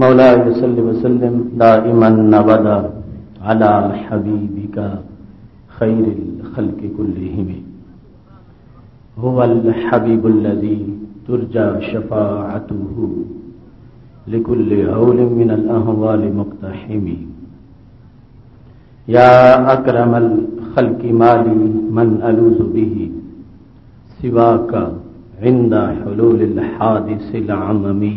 मौला वसलम दाइमन नबदा अला हबीबिका खैर खल्क कुल्लिहिम। हुवल हबीबुल्लज़ी तुरजा शफाअतुहु लिकुल्लि हौलिम मिनल अहवाल मुक्तहिमी या अकरमल खल्कि माली मन अलूजु बिही सिवा का इंदा हलूल हादिस अममी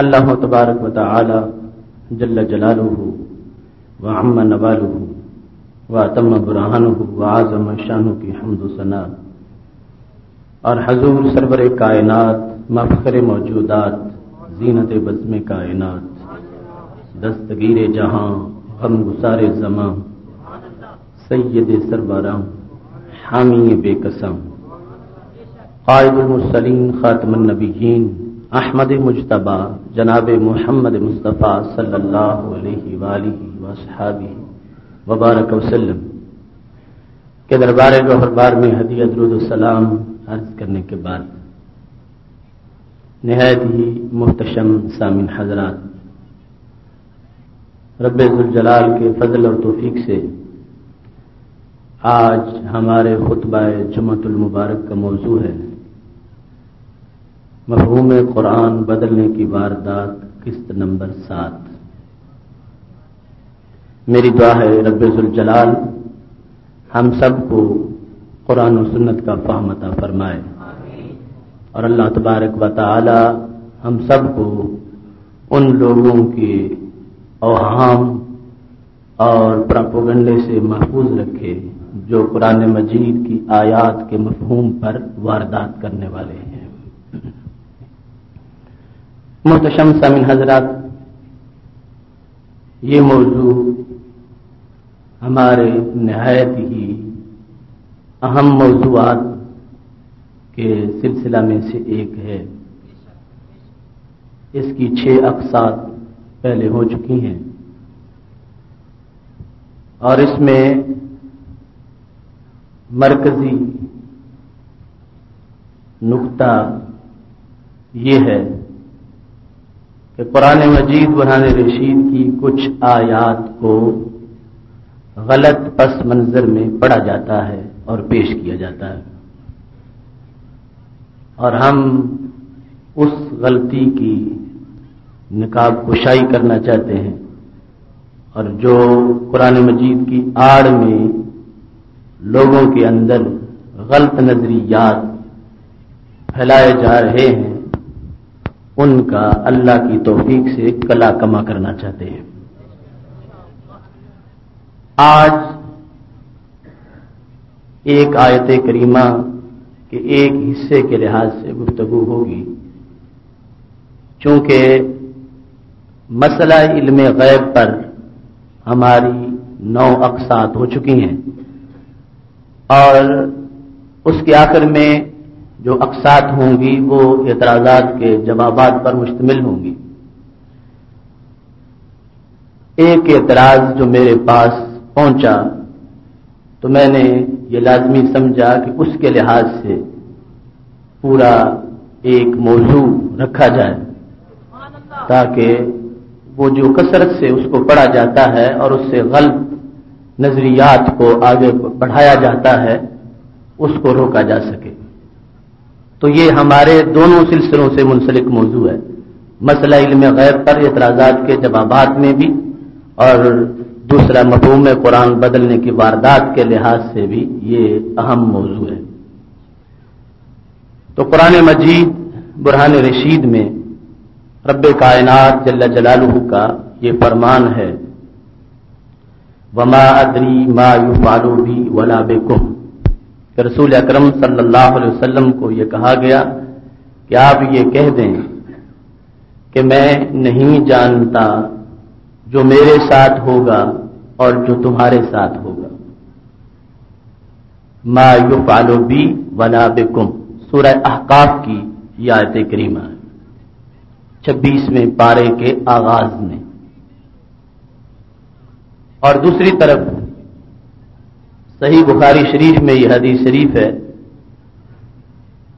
अल्लाह तबारक व ताली जल्ल जलालू व अम्म नवालू व तम बुरहान व आजम शानू की हमद सना और हजूर सरवर कायनात मफखर मौजूदात जीनत बज़म कायनात दस्तगीर जहां हम गुसार जमा। सैद सरबराम हामी बेकसम। कायदुलमसलिन ख़ातमनबीन अहमद मुजतबा, जनाब मोहम्मद मुस्तफ़ा वसहाबी वबारक वसल्लम। के दरबार गहरबार में हदी अदरुद्सलाम अर्ज़ करने के बाद, नहायत ही मुहतशम सामिन हजरात। रबाल के फजल और तोफीक से आज हमारे खुतबा जुमतुल मुबारक का मौजू है। मफहूम कुरान बदलने की वारदात किस्त नंबर सात। मेरी दुआ है जलाल, हम सबको कुरान और सुन्नत का फहमता फरमाए। और अल्लाह तबारक व ताली हम सबको उन लोगों के अवहाम और प्रापोगंडे से महफूज रखे, जो कुरान मजीद की आयात के मफहूम पर वारदात करने वाले हैं। मुहतशम सामिन हजरात, ये मौजू हमारे नहायत ही अहम मौजूद के सिलसिला में से एक है। इसकी छह अकसात पहले हो चुकी हैं। और इसमें मरकजी नुकता ये है कि कुरान मजीद बुरहान रशीद की कुछ आयात को गलत पस मंजर में पढ़ा जाता है और पेश किया जाता है। और हम उस गलती की निकाब कुशाई करना चाहते हैं। और जो कुरान मजीद की आड़ में लोगों के अंदर गलत नजरियात फैलाए जा रहे हैं, उनका अल्लाह की तोफीक से कला कमा करना चाहते हैं। आज एक आयत करीमा के एक हिस्से के लिहाज से गुफ्तगु होगी, चूँकि मसला इल्म गैब पर हमारी नौ अकसात हो चुकी हैं। और उसके आखिर में जो अकसात होंगी, वो एतराज़ात के जवाबात पर मुश्तमिल होंगी। एक एतराज़ जो मेरे पास पहुँचा तो मैंने ये लाजमी समझा कि उसके लिहाज से पूरा एक मौजू रखा जाए, ताकि वो जो कसरत से उसको पढ़ा जाता है और उससे गलत नजरियात को आगे बढ़ाया जाता है, उसको रोका जा सके। तो ये हमारे दोनों सिलसिलों से मुंसलिक मौजू है। मसला इल्म गैर पर एतराज़ात के जवाबात में भी, और दूसरा मफहूम कुरान बदलने की वारदात के लिहाज से भी ये अहम मौजू है। तो कुरान मजीद, बुरहान रशीद में रब कायनात जल्ला जलालू का ये फरमान है। वमा अदरी मा युफालू भी वला बेकुम। रसूल अक्रम सल्लल्लाहु अलैहि को यह कहा गया कि आप ये कह दें कि मैं नहीं जानता जो मेरे साथ होगा और जो तुम्हारे साथ होगा। मा युफालू भी वला बेकुम। सूरह अहकाफ की यात करीमा है। छब्बीसवें पारे के आगाज़ में। और दूसरी तरफ़, सही बुखारी शरीफ में यह हदीस शरीफ है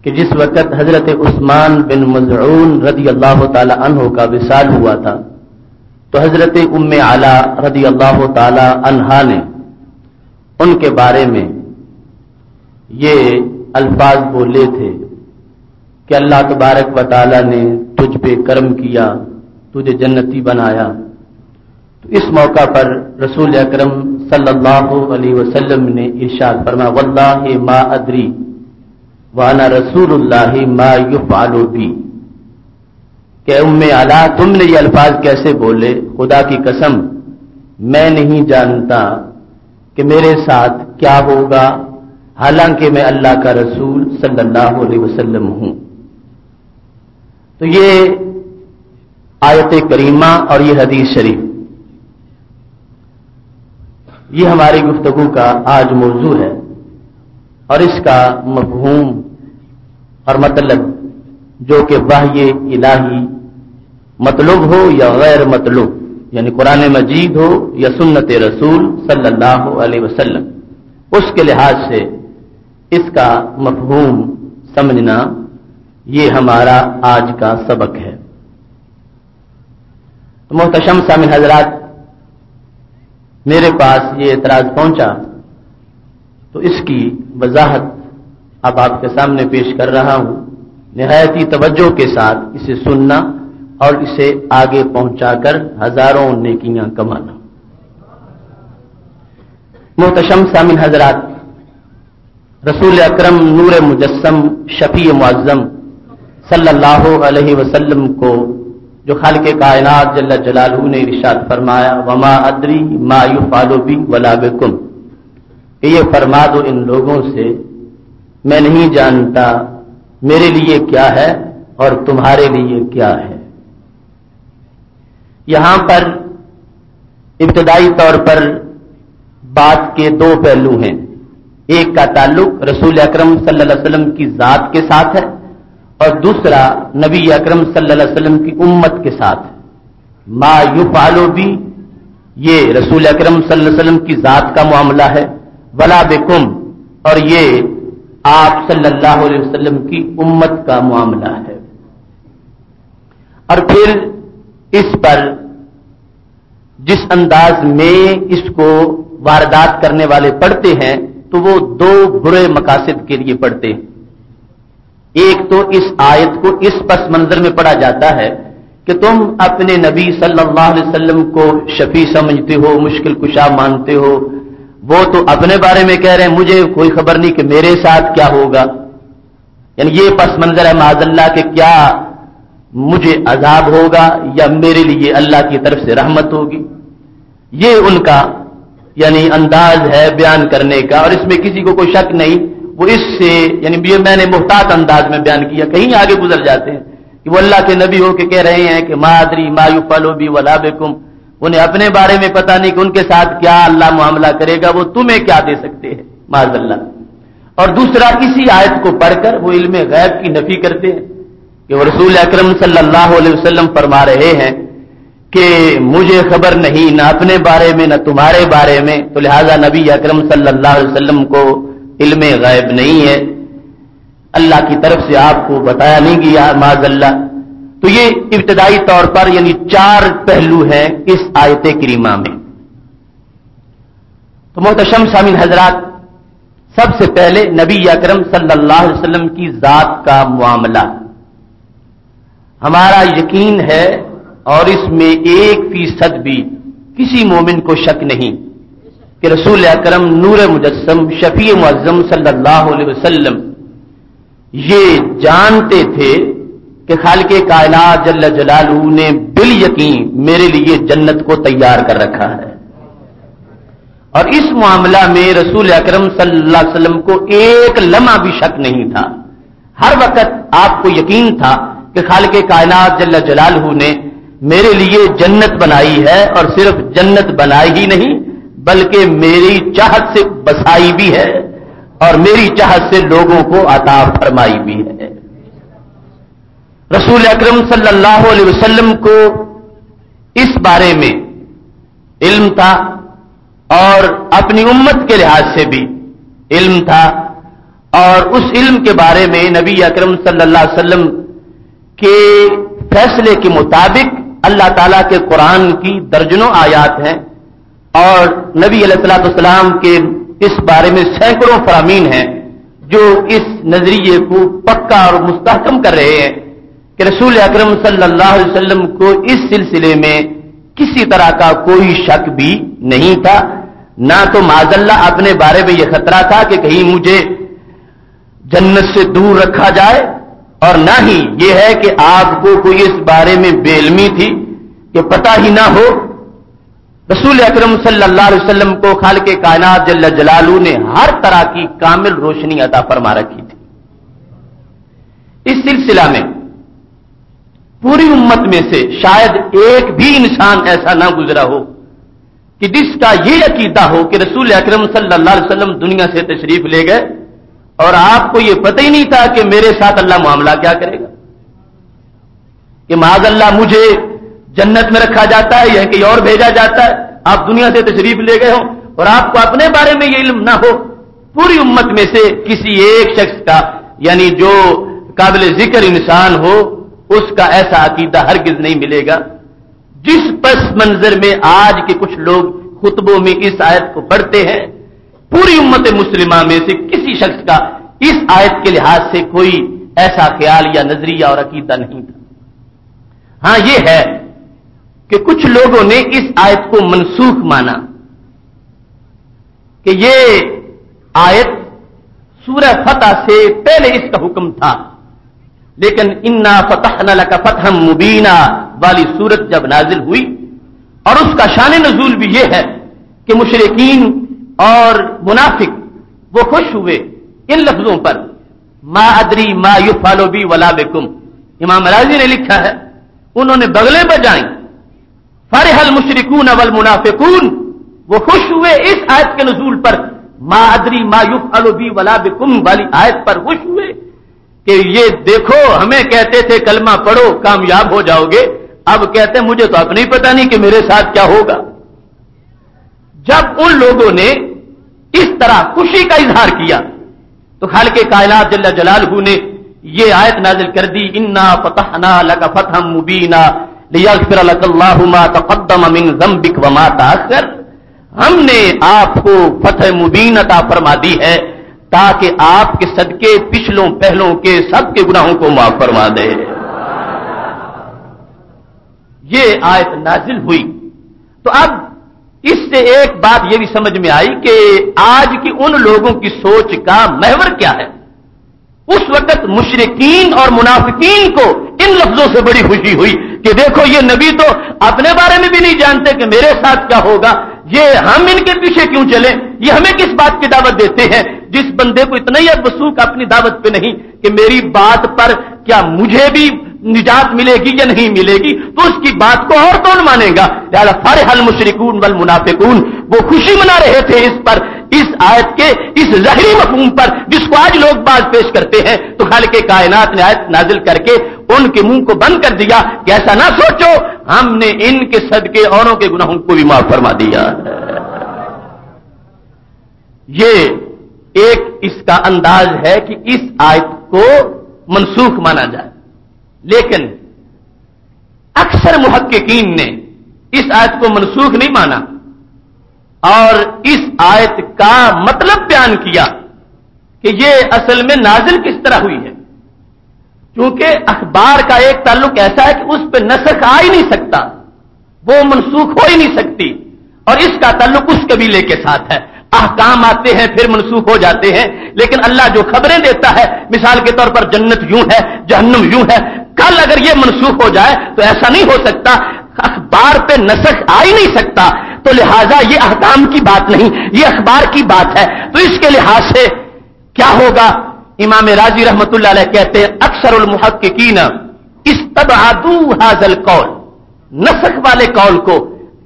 कि जिस वक्त हज़रत उस्मान बिन मजरून रदी अल्लाह तहों का विशाल हुआ था तो हज़रत उम्म आला रदी अल्लाह तहा ने उनके बारे में ये अल्फाज बोले थे कि अल्लाह तबारक व ने तुझ पे कर्म किया, तुझे जन्नती बनाया। तो इस मौका पर रसूल अकरम सल्लल्लाहु अलैहि वसल्लम ने इरशाद फरमा, वल्लाह मा अदरी वाना रसूलुल्लाह मा युफालु भी कि उम्मे आला तुमने ये अल्फाज कैसे बोले? खुदा की कसम, मैं नहीं जानता कि मेरे साथ क्या होगा। हालाँकि मैं अल्लाह का रसूल सल्लल्लाहु अलैहि वसल्लम हूँ। तो ये आयत करीमा और ये हदीस शरीफ। ये हमारी गुफ्तगु का आज मौजू है और इसका मफहूम और मतलब जो कि वाह्य इलाही मतलूब हो या गैर मतलूब, यानी कुरान मजीद हो या सुन्नत रसूल सल्लल्लाहु अलैहि वसल्लम, उसके लिहाज से इसका मफहूम समझना ये हमारा आज का सबक है। तो मोहतशम सामिन हजरात, मेरे पास ये एतराज़ पहुँचा। तो इसकी वजाहत अब आपके सामने पेश कर रहा हूँ। नहायती तवज्जो के साथ इसे सुनना और इसे आगे पहुंचाकर हज़ारों नेकियाँ कमाना। मोहतशम सामिन हजरात, रसूल अक्रम नूर मुजस्म शफी मुआजम सल्लल्लाहु अलैहि वसल्लम को, जो खाल के कायनात जल्ला जलालू ने इरशाद फरमाया, वमा अदरी मायु फालो भी वला बेकुम. ये फरमा दो इन लोगों से, मैं नहीं जानता मेरे लिए क्या है और तुम्हारे लिए क्या है। यहाँ पर इब्तदाई तौर पर बात के दो पहलू हैं। एक का ताल्लुक रसूल अकरम सल्लल्लाहु अलैहि वसल्लम की जात के साथ है और दूसरा नबी अकरम सल्लल्लाहु की उम्मत के साथ मा युफालो भी ये रसूल अकरम सल्लल्लाहु की जात का मामला है। वला बेकुम, और ये आप सल्लल्लाहु की उम्मत का मामला है। और फिर इस पर जिस अंदाज में इसको वारदात करने वाले पढ़ते हैं तो वो दो बुरे मकासद के लिए पढ़ते हैं। एक तो इस आयत को इस पस मंजर में पढ़ा जाता है कि तुम अपने नबी सल्लल्लाहु अलैहि वसल्लम को शफी समझते हो, मुश्किल कुशा मानते हो। वो तो अपने बारे में कह रहे हैं, मुझे कोई खबर नहीं कि मेरे साथ क्या होगा। यानी ये पस मंजर है माजल्ला के क्या मुझे अजाब होगा या मेरे लिए अल्लाह की तरफ़ से रहमत होगी। ये उनका, यानी अंदाज है बयान करने का, और इसमें किसी को कोई शक नहीं वो इससे, यानी मैंने मुहतात अंदाज में बयान किया, कहीं आगे गुजर जाते हैं कि वो अल्लाह के नबी होके कह रहे हैं कि मादरी मायू फलो भी वला बेकुम। उन्हें अपने बारे में पता नहीं कि उनके साथ क्या अल्लाह मामला करेगा, वो तुम्हें क्या दे सकते हैं माजल्ला और दूसरा, इसी आयत को पढ़कर वो इल्म गैब की नफी करते हैं कि वो रसूल अक्रम वसल्लम फरमा रहे हैं कि मुझे खबर नहीं, ना अपने बारे में, न तुम्हारे बारे में। तो लिहाजा नबी अक्रम वसल्लम को इल्म गैब नहीं है। अल्लाह की तरफ़ से आपको बताया नहीं गया, माजल्ला। तो ये इब्तदाई तौर पर यानी चार पहलू हैं इस आयत करीमा में। तो मोहतशम शामिल हजरात, सबसे पहले नबी अकरम सल्लल्लाहु अलैहि की जात का मामला। हमारा यकीन है और इसमें एक फ़ीसद भी किसी मोमिन को शक नहीं। कि रसूल अकरम नूर मुजस्म शफी मुआजम सल्लल्लाहु अलैहि वसल्लम, ये जानते थे कि खाल के कायनात जल्ल जलालू ने बिल यकीन मेरे लिए जन्नत को तैयार कर रखा है। और इस मामला में रसूल अकरम वसल्लम को एक लम्हा भी शक नहीं था। हर वक्त आपको यकीन था कि खाल के कायनात जल्ल जलालू ने मेरे लिए जन्नत बनाई है और सिर्फ़ जन्नत बनाई ही नहीं बल्कि मेरी चाहत से बसाई भी है और मेरी चाहत से लोगों को अता फरमाई भी है। रसूल अकरम वसल्लम को इस बारे में इल्म था और अपनी उम्मत के लिहाज से भी इल्म था और उस इल्म के बारे में नबी अकरम सल्लल्लाहु के फैसले के मुताबिक अल्लाह ताला के कुरान की दर्जनों आयात हैं। और नबी सलाम के इस बारे में सैकड़ों फरामीन हैं जो इस नज़रिए को पक्का और मुस्तकम कर रहे हैं कि रसूल अकरम वसल्लम को इस सिलसिले में किसी तरह का कोई शक भी नहीं था। ना तो माजल्ला अपने बारे में यह खतरा था कि कहीं मुझे जन्नत से दूर रखा जाए और ना ही यह है कि आपको कोई इस बारे में बेलमी थी कि पता ही ना हो रसूल अकरम सल्लल्लाहु अलैहि को खाल के कायनात जल्ल जलालू ने हर तरह की कामिल रोशनी अदा फरमा रखी थी। इस सिलसिला में पूरी उम्मत में से शायद एक भी इंसान ऐसा ना गुजरा हो कि जिसका यह अकीदा हो कि रसूल अकरम सल्लल्लाहु अलैहि वसल्लम दुनिया से तशरीफ़ ले गए और आपको यह पता ही नहीं था कि मेरे साथ अल्लाह मामला क्या करेगा। कि माज अल्लाह मुझे जन्नत में रखा जाता है या कहीं और भेजा जाता है। आप दुनिया से तशरीफ़ ले गए हो और आपको अपने बारे में यह इल्म ना हो। पूरी उम्मत में से किसी एक शख्स का, यानी जो काबिल ज़िक्र इंसान हो, उसका ऐसा अकीदा हरगिज नहीं मिलेगा। जिस पस मंजर में आज के कुछ लोग खुतबों में इस आयत को पढ़ते हैं, पूरी उम्मत मुस्लिमा में से किसी शख्स का इस आयत के लिहाज से कोई ऐसा ख्याल या नज़रिया और अकीदा नहीं था। हाँ यह है कि कुछ लोगों ने इस आयत को मनसूख माना कि ये आयत सूरह फतह से पहले इसका हुक्म था। लेकिन इन्ना फतह न का फतह मुबीना वाली सूरत जब नाजिल हुई और उसका शान नजूल भी यह है कि मुशरकिन और मुनाफिक वो खुश हुए इन लफ्जों पर। मा अदरी मा युफालो बी वला बेकुम। इमाम राज़ी ने लिखा है, उन्होंने बगले बजाई। फरहल मुशरिकून अवल मुनाफिकून। वो खुश हुए इस आयत के नजूल पर। मा अदरी मा युफालो बी वला बेकुम, वाली आयत पर खुश हुए कि ये देखो, हमें कहते थे, कलमा पढ़ो, कामयाब हो जाओगे। अब कहते मुझे तो अपने ही पता नहीं कि मेरे साथ क्या होगा। जब उन लोगों ने इस तरह खुशी का इजहार किया तो खाल के कायनात जल्ला जलालहू ने यह आयत नाजिल कर दी, इन्ना फतहना लका फतहम मुबीना। हमने आपको फतह मुबीन अता फरमा दी है, ताकि आपके सदके पिछलों पहलों के सबके गुनाहों को माफ़ फरमा दे। ये आयत नाजिल हुई। तो अब इससे एक बात यह भी समझ में आई कि आज की उन लोगों की सोच का महवर क्या है? उस वक्त मुशरकिन और मुनाफिकीन को इन लफ्जों से बड़ी खुशी हुई कि देखो ये नबी तो अपने बारे में भी नहीं जानते कि मेरे साथ क्या होगा। ये हम इनके पीछे क्यों चले? ये हमें किस बात की दावत देते हैं? जिस बंदे को इतना ही अब वसूख अपनी दावत पे नहीं कि मेरी बात पर क्या मुझे भी निजात मिलेगी या नहीं मिलेगी तो उसकी बात को और कौन मानेगा? सारे हल मुशरिकून वल मुनाफिकून, वो खुशी मना रहे थे इस पर इस आयत के, इस जहरी मफहूम पर, जिसको आज लोग बात पेश करते हैं तो खाल के कायनात ने आयत नाजिल करके उनके मुँह को बंद कर दिया कि ऐसा ना सोचो, हमने इनके सदके औरों के गुनाहों को भी माफ़ फरमा दिया। ये एक इसका अंदाज है कि इस आयत को मनसूख माना जाए। लेकिन अक्सर मुहक्कीन ने इस आयत को मनसूख नहीं माना। और इस आयत का मतलब बयान किया कि यह असल में नाजिल किस तरह हुई है। क्योंकि अखबार का एक ताल्लुक ऐसा है कि उस पर नसख आ ही नहीं सकता, वो मनसूख हो ही नहीं सकती, और इसका ताल्लुक उस कबीले के साथ है। अहकाम आते हैं, फिर मनसूख हो जाते हैं, लेकिन अल्लाह जो खबरें देता है, मिसाल के तौर पर जन्नत यूँ है, जहन्नुम यूँ है, कल अगर यह मनसूख हो जाए तो ऐसा नहीं हो सकता अखबार पे नसख आ ही नहीं सकता। तो लिहाजा ये अहकाम की बात नहीं, ये अखबार की बात है। तो इसके लिहाज से क्या होगा? इमाम राज़ी रहमत कहते हैं अक्सर उलमहकीन इस तब आदू हाजल कौल। नसख वाले कौल को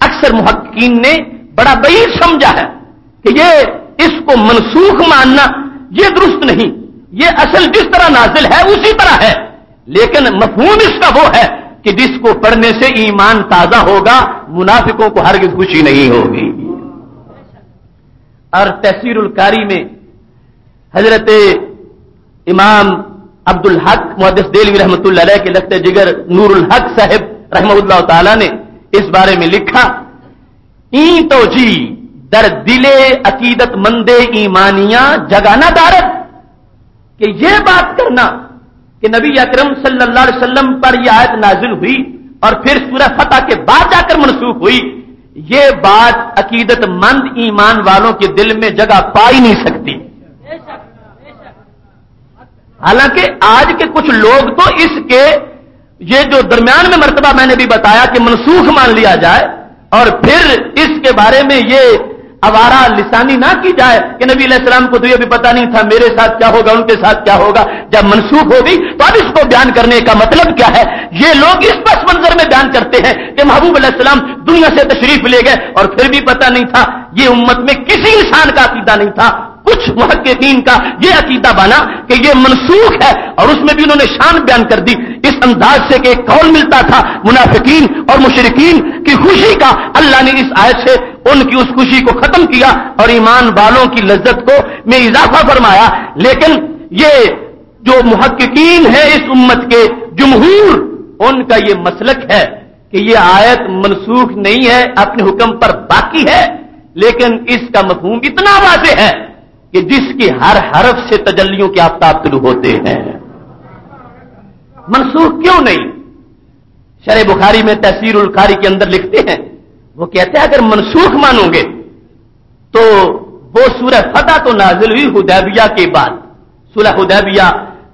अक्सर मुहक्कीन ने बड़ा बईर समझा है कि ये इसको मनसूख मानना, ये दुरुस्त नहीं। ये असल जिस तरह नाजिल है, उसी तरह है। लेकिन मफहूम इसका वो है कि जिसको पढ़ने से ईमान ताज़ा होगा, मुनाफिकों को हरगिज खुशी नहीं होगी। और तहसीर कारी में हज़रत इमाम अब्दुल हक मुहदस देलवी रहमत के लगते जिगर नूरुल हक साहेब रहमल्ला तला ने इस बारे में लिखा, ई तो जी, दर दिले अकीदत मंदे ईमानिया जगाना दारत कि यह बात करना कि नबी अकरम सल्लल्लाहु पर यह आयत नाजिल हुई और फिर सूरह फतह के बाद जाकर मनसूख हुई। यह बात अकीदत मंद ईमान वालों के दिल में जगह पा ही नहीं सकती। हालाँकि आज के कुछ लोग तो इसके, ये जो दरमियान में मरतबा मैंने भी बताया कि मनसूख मान लिया जाए और फिर इसके बारे में ये अवारा लिसानी ना की जाए कि नबी सलाम को तो यह भी पता नहीं था, मेरे साथ क्या होगा, उनके साथ क्या होगा। जब मनसूख हो गई तो अब इसको बयान करने का मतलब क्या है? ये लोग इस पस मंजर में बयान करते हैं कि महबूब सलाम दुनिया से तशरीफ़ ले गए और फिर भी पता नहीं था, ये उम्मत में किसी इंसान का अकीदा नहीं था। कुछ मुहक्कीन का यह अकीदा बना कि यह मनसूख है और उसमें भी उन्होंने शान बयान कर दी। इस अंदाज से कि कौन मिलता था मुनाफिकीन और मुशरकिन की खुशी का। अल्लाह ने इस आयत से उनकी उस खुशी को खत्म किया और ईमान वालों की लज्जत को में इजाफा फरमाया। लेकिन ये जो मुहक्कीन है इस उम्मत के जमहूर, उनका ये मसलक है कि ये आयत मनसूख नहीं है, अपने हुक्म पर बाकी है, लेकिन इसका मफहूम इतना वाजे है कि जिसकी हर हरफ से तजल्लियों के आफ्ताब शुरू होते हैं। मनसूख क्यों नहीं? शर बुखारी में तहसीर उलखारी के अंदर लिखते हैं, वो कहते हैं, अगर मनसूख मानोगे तो वो सूरह फतह तो नाजिल हुई हुदैबिया के बाद। सुलह हुदैबिया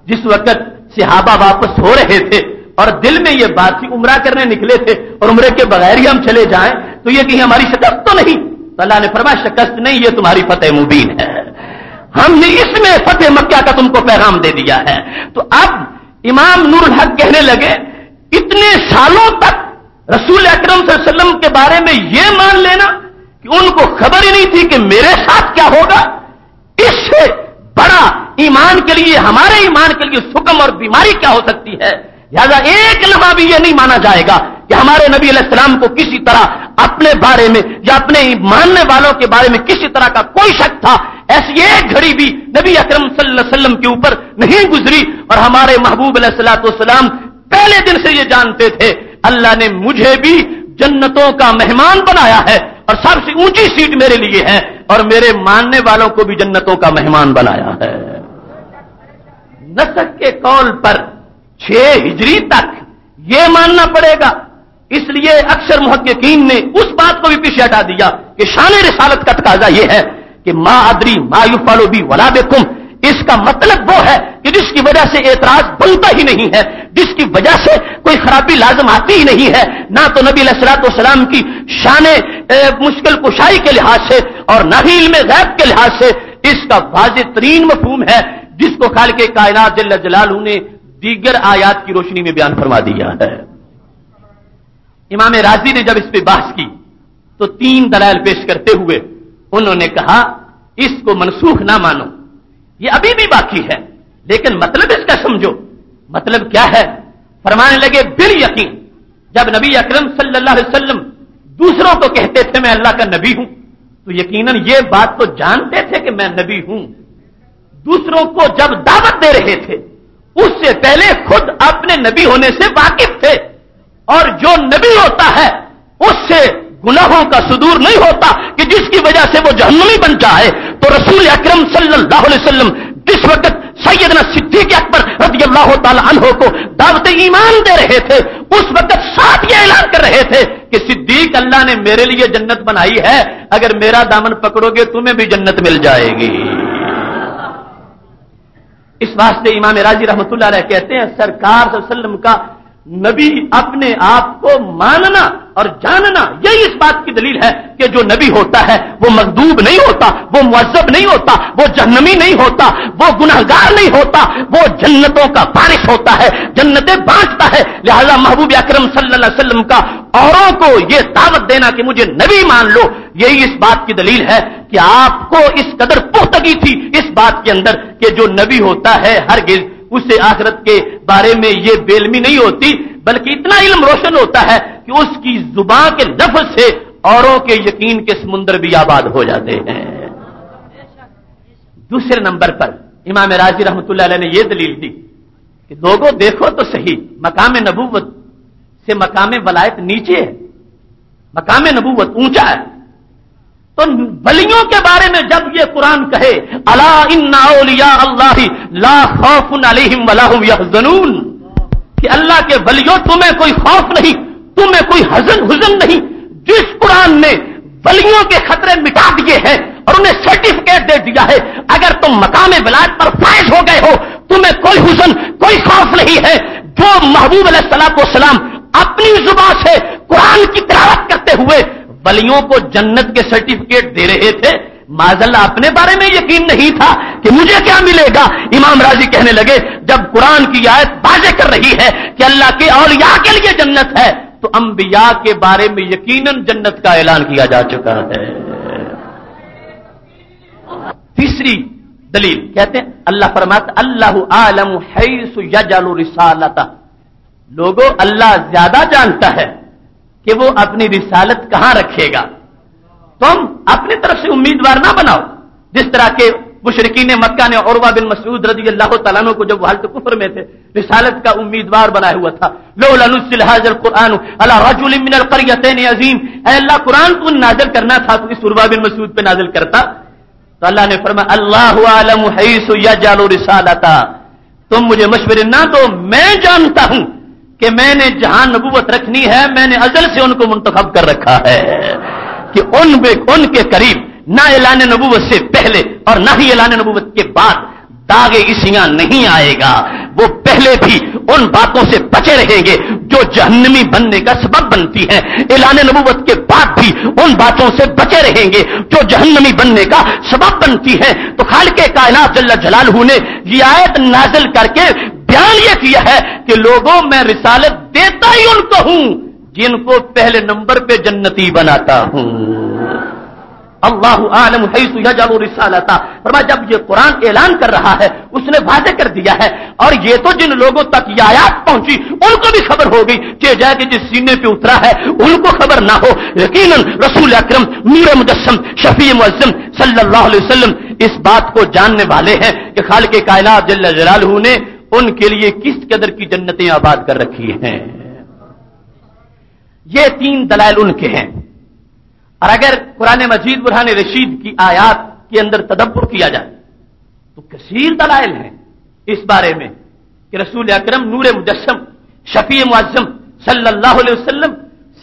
जिस वक्त सिहाबा वापस हो रहे थे और दिल में यह बात थी, उमरा करने निकले थे और उम्र के बगैर ही हम चले जाएँ तो ये कहीं हमारी शिकस्त तो नहीं। तो अल्लाह ने फरमा शिकस्त नहीं, ये तुम्हारी फतेह मुबीन है। हमने इसमें फतेह मक्का का तुमको पैगाम दे दिया है। तो अब इमाम नूर हक कहने लगे, इतने सालों तक रसूल अकरम वसल्लम के बारे में यह मान लेना कि उनको खबर ही नहीं थी कि मेरे साथ क्या होगा। इससे बड़ा ईमान के लिए, हमारे ईमान के लिए सुगम और बीमारी क्या हो सकती है? लिहाजा एक लम्हा भी यह नहीं माना जाएगा कि हमारे नबी सलाम को किसी तरह अपने बारे में या अपने मानने वालों के बारे में किसी तरह का कोई शक था। ऐसी एक घड़ी भी नबी अकरम सल्लम के ऊपर नहीं गुजरी और हमारे महबूब सलाम पहले दिन से ये जानते थे, अल्लाह ने मुझे भी जन्नतों का मेहमान बनाया है और सबसे ऊँची सीट मेरे लिए है और मेरे मानने वालों को भी जन्नतों का मेहमान बनाया है। नसक के कौल पर छह हिजरी तक यह मानना पड़ेगा। इसलिए अक्सर मुहक्कीन ने उस बात को भी पीछे हटा दिया कि शान रिसालत का तकाजा यह है कि माँ अदरी मायूफालो भी वला बेकुम। इसका मतलब वो है कि जिसकी वजह से एतराज़ बनता ही नहीं है, जिसकी वजह से कोई खराबी लाजम आती ही नहीं है, ना तो नबी सलाम की शान मुश्किल कुशाई के लिहाज से और ना ही इल्म गैब के लिहाज से इसका वाज तरीन मफहूम है, जिसको खाल के कायनात जल्ला जलालू ने दीगर आयात की रोशनी में बयान फरमा दिया है। इमाम राज़ी ने जब इस पर बहस की तो तीन दलाल पेश करते हुए उन्होंने कहा, इसको मनसूख ना मानो। ये अभी भी बाकी है, लेकिन मतलब इसका समझो। मतलब क्या है? फरमाने लगे, बिल यकीन। जब नबी अकरम सल्लल्लाहु दूसरों को कहते थे, मैं अल्लाह का नबी हूँ तो यकीनन ये बात तो जानते थे कि मैं नबी हूँ। दूसरों को जब दावत दे रहे थे उससे पहले खुद अपने नबी होने से वाकिफ थे। और जो नबी होता है, उससे गुनाहों का सुदूर नहीं होता कि जिसकी वजह से वो जहन्नमी बन जाए। तो रसूल अक्रम सल्लल्लाहु जिस वक्त सैयदना सिद्दीक अकबर रज़ी अल्लाह को दावत ईमान दे रहे थे, उस वक्त साथ ये ऐलान कर रहे थे कि सिद्दीक अल्लाह ने मेरे लिए जन्नत बनाई है। अगर मेरा दामन पकड़ोगे, तुम्हें भी जन्नत मिल जाएगी। इस वास्ते इमाम राज़ी रहमत कहते हैं, सरकार का नबी अपने आप को मानना और जानना, यही इस बात की दलील है कि जो नबी होता है, वो मजदूब नहीं होता, वो मुअज्जब नहीं होता, वो जहनमी नहीं होता, वो गुनाहगार नहीं होता, वो जन्नतों का बारिश होता है, जन्नतें बांटता है। लिहाजा महबूब अकरम वसल्लम का औरों को ये दावत देना कि मुझे नबी मान लो, यही इस बात की दलील है कि आपको इस कदर पुख्तगी थी, इस बात के अंदर कि जो नबी होता है हर गिज उससे आखरत के बारे में ये बेलमी नहीं होती, बल्कि इतना इल्म रोशन होता है कि उसकी जुबा के लफ्ज से औरों के यकीन के समुंदर भी आबाद हो जाते हैं। दूसरे नंबर पर, इमाम राज़ी रहमत ने यह दलील दी कि लोगों देखो तो सही, मकाम नबूवत से मकाम वलायत नीचे है, मकाम नबूवत ऊँचा है। तो वलियों के बारे में जब ये कुरान कहे, अला इन्नालिया अल्लाह, ला खौफुन अलैहिम वलाहुम यहजनून, कि अल्लाह के वलियों तुम्हें कोई खौफ नहीं, तुम्हें कोई हजन हुजन नहीं, जिस कुरान ने वलियों के खतरे मिटा दिए हैं और उन्हें सर्टिफिकेट दे दिया है, अगर तुम मकाम विलायत पर फायज हो गए हो, तुम्हें कोई हुजन, कोई खौफ नहीं है। जो महबूब सलाम अपनी जुबा से कुरान की तिलावत करते हुए वलियों को जन्नत के सर्टिफिकेट दे रहे थे। माजल्ला अपने बारे में यकीन नहीं था कि मुझे क्या मिलेगा। इमाम राज़ी कहने लगे, जब कुरान की आयत बाजे कर रही है कि अल्लाह के औलिया के लिए जन्नत है तो अंबिया के बारे में यकीनन जन्नत का ऐलान किया जा चुका है। तीसरी दलील कहते हैं, अल्लाह फरमात, अल्लाह आलम है लोगों, अल्लाह ज़्यादा जानता है। कि वो अपनी रिसालत कहाँ रखेगा? तुम अपनी तरफ़ से उम्मीदवार ना बनाओ। जिस तरह के मुशरकी ने मक्का ने औरवा बिन मसूद रज़ी अल्लाह तला को जब हालत कुफर में थे, रिसालत का उम्मीदवार बनाया हुआ था। लोहाजल कुरान अल्लाह करियतन अजीम। अल्लाह, कुरान को नाजल करना था तो इस उर्वा बिन मसूद पे नाजल करता। तो अल्लाह ने फरमा अल्लाह आलम जालो रिसालता। तुम मुझे मशवरे ना दो, मैं जानता हूँ। कि मैंने जहाँ नबूवत रखनी है, मैंने अजल से उनको मुंतखब कर रखा है कि उन उनके करीब ना एलान नबूवत से पहले और ना ही एलान नबूवत के बाद दागे इसियाँ नहीं आएगा। वो पहले भी उन बातों से बचे रहेंगे जो जहन्नमी बनने का सबब बनती है। एलान नबूवत के बाद भी उन बातों से बचे रहेंगे जो जहन्नमी बनने का सबब बनती है। तो खाल के कायनात जल्ला जलालहू ने रियायत नाजिल करके बयान यह किया है कि लोगों मैं रिसालत देता ही उनको हूँ, जिनको पहले नंबर पे जन्नती बनाता हूँ। अल्लाह आलम जालो रिसालता। फरमा जब ये कुरान ऐलान कर रहा है, उसने वादे कर दिया है, और ये तो जिन लोगों तक यायात पहुँची, उनको भी खबर हो गई, कि जाके जिस सीने पे उतरा है, उनको खबर ना हो। यकीन रसूल अक्रम नूर मुजस्म शफी मुजम सल्लल्लाहु अलैहि वसल्लम इस बात को जानने वाले हैं कि खाल के कायनात जल्ला जलालहू ने उनके लिए किस कदर की जन्नतें आबाद कर रखी हैं? ये तीन दलाल उनके हैं। और अगर कुरान मजीद बुरहान रशीद की आयात के अंदर तदब्बर किया जाए तो कसीर दलाइल हैं इस बारे में कि रसूल अकरम, नूर मुजस्म शफी मुआजम सल्लल्लाहु अलैहि वसल्लम